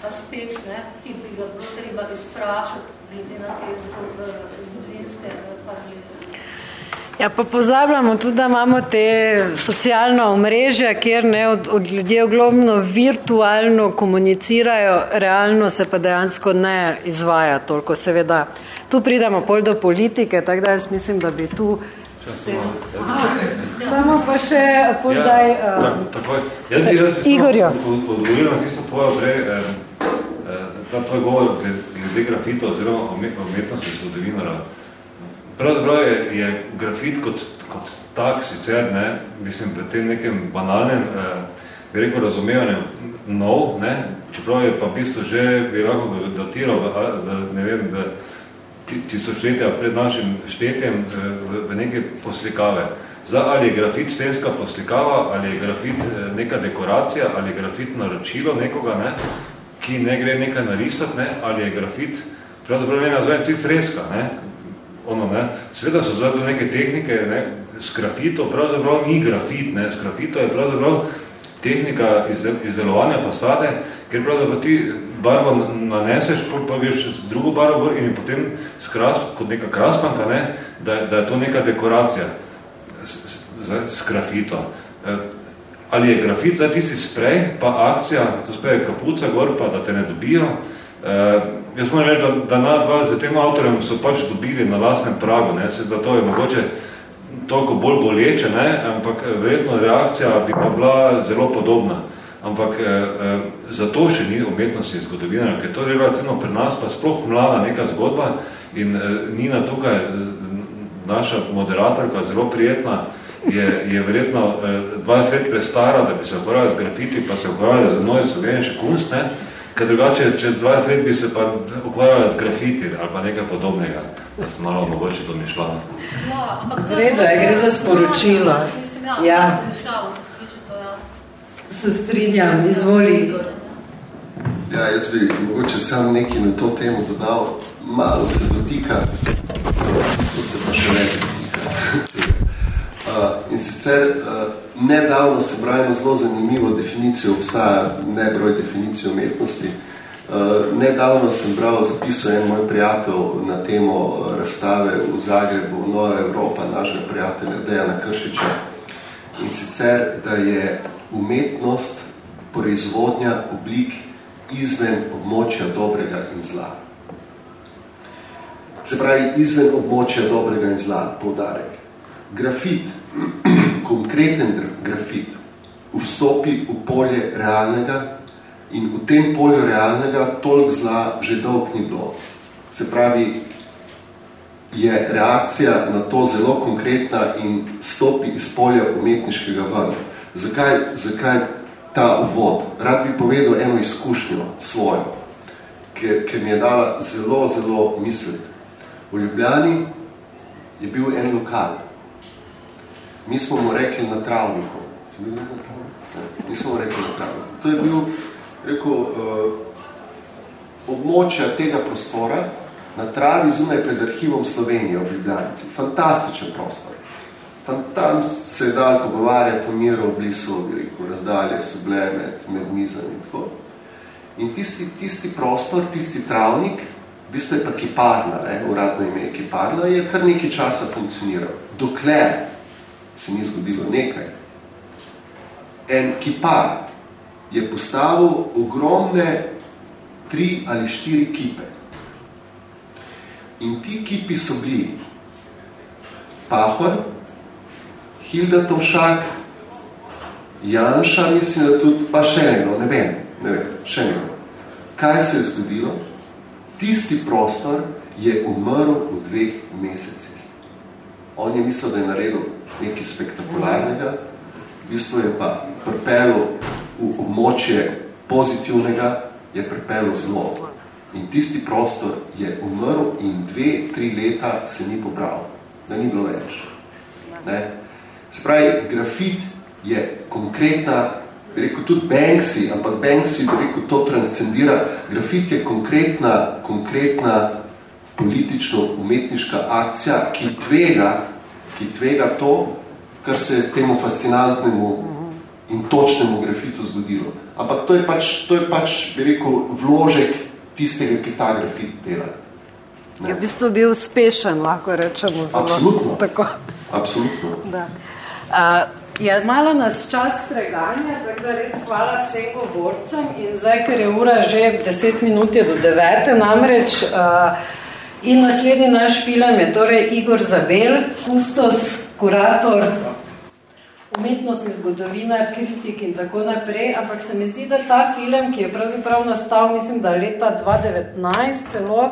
aspekt, ne? ki bi ga bilo treba izprašati glede na te zgodovinske paralele. Ja, pa pozabljamo tudi, da imamo te socialna omrežja, kjer ne od, od ljudje oglobno virtualno komunicirajo, realno se pa dejansko ne izvaja toliko, seveda. Tu pridemo pol do politike, tako da jaz mislim, da bi tu Samo pa še podaj ja, um, tako, jaz bi jaz Igorjo. Odgovoril na tisto tvojo prej, eh, ta tvoj govor glede grafita oziroma umetnosti zgodovinara. Pravzaprav je, je grafit kot, kot tak sicer, ne, mislim, v tem nekem banalnem, eh, bi rekel, razumevanju nov, ne, čeprav je pa v bistvu že, bi lahko datiral, v, v, ne vem, v tisočletja pred našim štetjem eh, v, v neke poslikave. Za ali je grafit stenska poslikava, ali je grafit eh, neka dekoracija, ali je grafit naročilo nekoga, ne, ki ne gre nekaj narisati, ne, ali je grafit, pravzaprav ne nazvajem, tudi freska, ne, ono, ne, sveda so zdaj neke tehnike, ne, s grafito pravzaprav ni grafit, ne, s grafito je pravzaprav tehnika izdelovanja fasade, ker pravzaprav ti barvo naneseš, pa, veš drugo barvo in potem skras, kot neka kraspanka, ne, da, da je to neka dekoracija s, s, s grafito. E, ali je grafit za tisti sprej, pa akcija, to sprej kapuca gor, pa da te ne dobijo. E, jaz moram reči, da, da na dva z tem avtorjem so pač dobili na lastnem pragu, ne, se zato je mogoče toliko bolj boleče, ne, ampak verjetno reakcija bi pa bila zelo podobna. Ampak eh, eh, zato še ni umetnosti zgodovina, ker to je relativno pri nas pa sploh mlada neka zgodba in eh, Nina tukaj, eh, naša moderatorka, zelo prijetna, je, je verjetno eh, 20 let prestara, da bi se ukvarjala z grafiti, pa se ukvarjala z mnoje slovenjše kunst, ne, ker drugače čez 20 let bi se pa ukvarjala z grafiti ali pa nekaj podobnega, da sem malo mogoče domišljala. Ja, Vredo je, gre za sporočilo. Ja. ja se strinjam, izvoli. Ja, jaz bi mogoče sam nekaj na to temo dodal. Malo se dotika, to se pa še nekaj dotika. [laughs] Uh, in sicer uh, nedavno se brajimo zelo zanimivo definicijo, obstaja nebroj definicij umetnosti. Uh, nedavno sem bral zapisal en moj prijatelj na temo razstave v Zagrebu, Nova Evropa, našega prijatelja Dejana Kršiča. In sicer, da je umetnost proizvodnja oblik izven območja dobrega in zla. Se pravi, izven območja dobrega in zla, poudarek. Grafit, [clears throat] konkreten grafit, vstopi v polje realnega in v tem polju realnega toliko zla že dolg ni bilo. Se pravi, je reakcija na to zelo konkretna in stopi iz polja umetniškega ven. Zakaj, zakaj ta uvod? Rad bi povedal eno izkušnjo svojo, ker, ker mi je dala zelo, zelo misliti. V Ljubljani je bil en lokal. Mi smo mu rekli na travniku. Mi smo mu rekli na travniku. To je bil, rekel, uh, območja tega prostora na travi zunaj pred arhivom Slovenije v Ljubljanici. Fantastičen prostor. Tam, tam se je dal pogovarjati o miru v blisu, rekel, razdalje so bile med, med mizami in tako. In tisti, tisti prostor, tisti travnik, v bistvu je pa kiparna, ne, uradno ime je kiparna, je kar nekaj časa funkcioniral. Dokler se ni zgodilo nekaj. En kipar je postavil ogromne tri ali štiri kipe. In ti kipi so bili Pahor, Hilda Tovšak, Janša, mislim, da tudi, pa še eno, ne vem, ne vem, še eno. Kaj se je zgodilo? Tisti prostor je umrl v dveh mesecih. On je mislil, da je naredil nekaj spektakularnega, v bistvu je pa pripelo v območje pozitivnega, je pripelo zlo. In tisti prostor je umrl in dve, tri leta se ni pobral, da ni bilo več. Ne? Se pravi, grafit je konkretna, bi rekel tudi Banksy, ampak Banksy, bi rekel, to transcendira. Grafit je konkretna, konkretna politično-umetniška akcija, ki tvega, ki tvega to, kar se je temu fascinantnemu in točnemu grafitu zgodilo. Ampak to je pač, to je pač bi rekel, vložek tistega, ki ta grafit dela. Ne. Je v bistvu bil uspešen, lahko rečemo. Zelo. Absolutno. Tako. Absolutno. Da. Uh, ja, malo nas čas preganja, tako da res hvala vsem govorcem. In zdaj, ker je ura že 10 minut je do 9, namreč uh, in naslednji naš film je torej Igor Zabel, kustos, kurator umetnostni zgodovinar, kritik in tako naprej, ampak se mi zdi, da ta film, ki je pravzaprav nastal, mislim, da leta 2019 celo,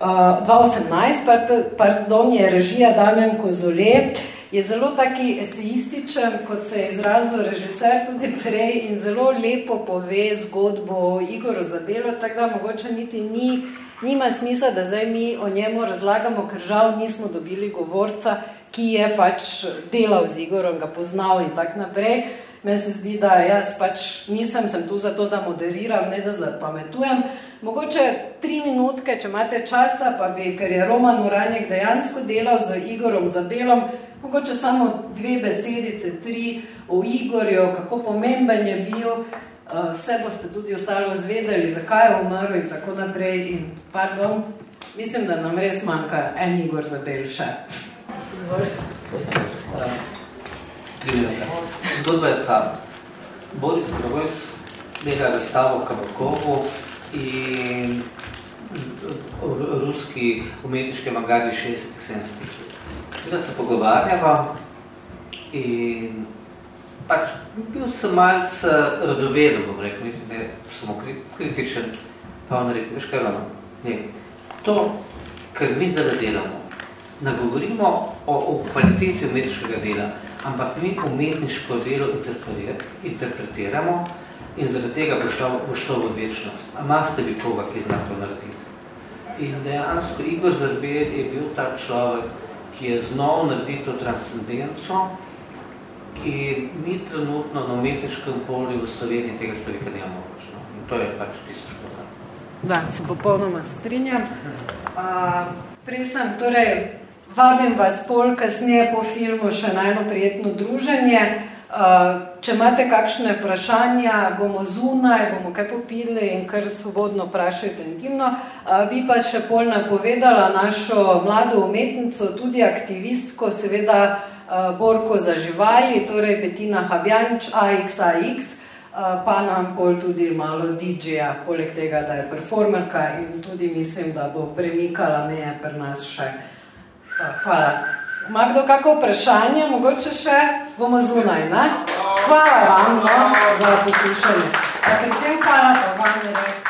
uh, 2018, pardon, je režija Damjan Kozole, je zelo taki eseističen, kot se je izrazil režiser tudi prej in zelo lepo pove zgodbo o Igoru Zabelo, tako da mogoče niti ni, nima smisla, da zdaj mi o njemu razlagamo, ker žal nismo dobili govorca, ki je pač delal z Igorom, ga poznal in tak naprej. Meni se zdi, da jaz pač nisem sem tu zato, da moderiram, ne da zapametujem. Mogoče tri minutke, če imate časa, pa bi, ker je Roman Uranjek dejansko delal z Igorom Zabelom, mogoče samo dve besedice, tri o Igorju, kako pomemben je bil, uh, vse boste tudi ostalo zvedeli, zakaj je umrl in tako naprej. In pardon, mislim, da nam res manjka en Igor Zabel še. Zgodba je ta. Boris Krogojs dela razstavo Kabakovu in ruski umetniški magari 60-70. Da se pogovarjava in pač bil sem malce radoveden, bom rekel, ne samo kritičen, pa on rekel, veš kaj, ne, to, kar mi zdaj delamo, ne govorimo o, o kvaliteti umetniškega dela, ampak mi umetniško delo interpretiramo in zaradi tega bo šlo, bo šlo v večnost. A maste bi koga, ki zna to narediti. In dejansko Igor Zarbel je bil ta človek, ki je znal narediti to transcendenco, ki mi trenutno na umetniškem polju v Sloveniji tega človeka nemamo močno. In to je pač tisto škoda. Da, se popolnoma strinjam. Uh, prej sem, torej, Vabim vas pol kasneje po filmu še na eno prijetno druženje. Uh, če imate kakšne vprašanja, bomo zunaj, bomo kaj popili in kar svobodno vprašajte intimno. Bi pa še pol napovedala našo mlado umetnico, tudi aktivistko, seveda Borko za živali, torej Betina Habjanč, AXAX, pa nam pol tudi malo DJ-ja, poleg tega, da je performerka in tudi mislim, da bo premikala meje pri nas še Hvala. Ma kdo kako vprašanje? Mogoče še bomo zunaj, ne? Hvala vam no, za poslušanje. A pri tem hvala pa vam res.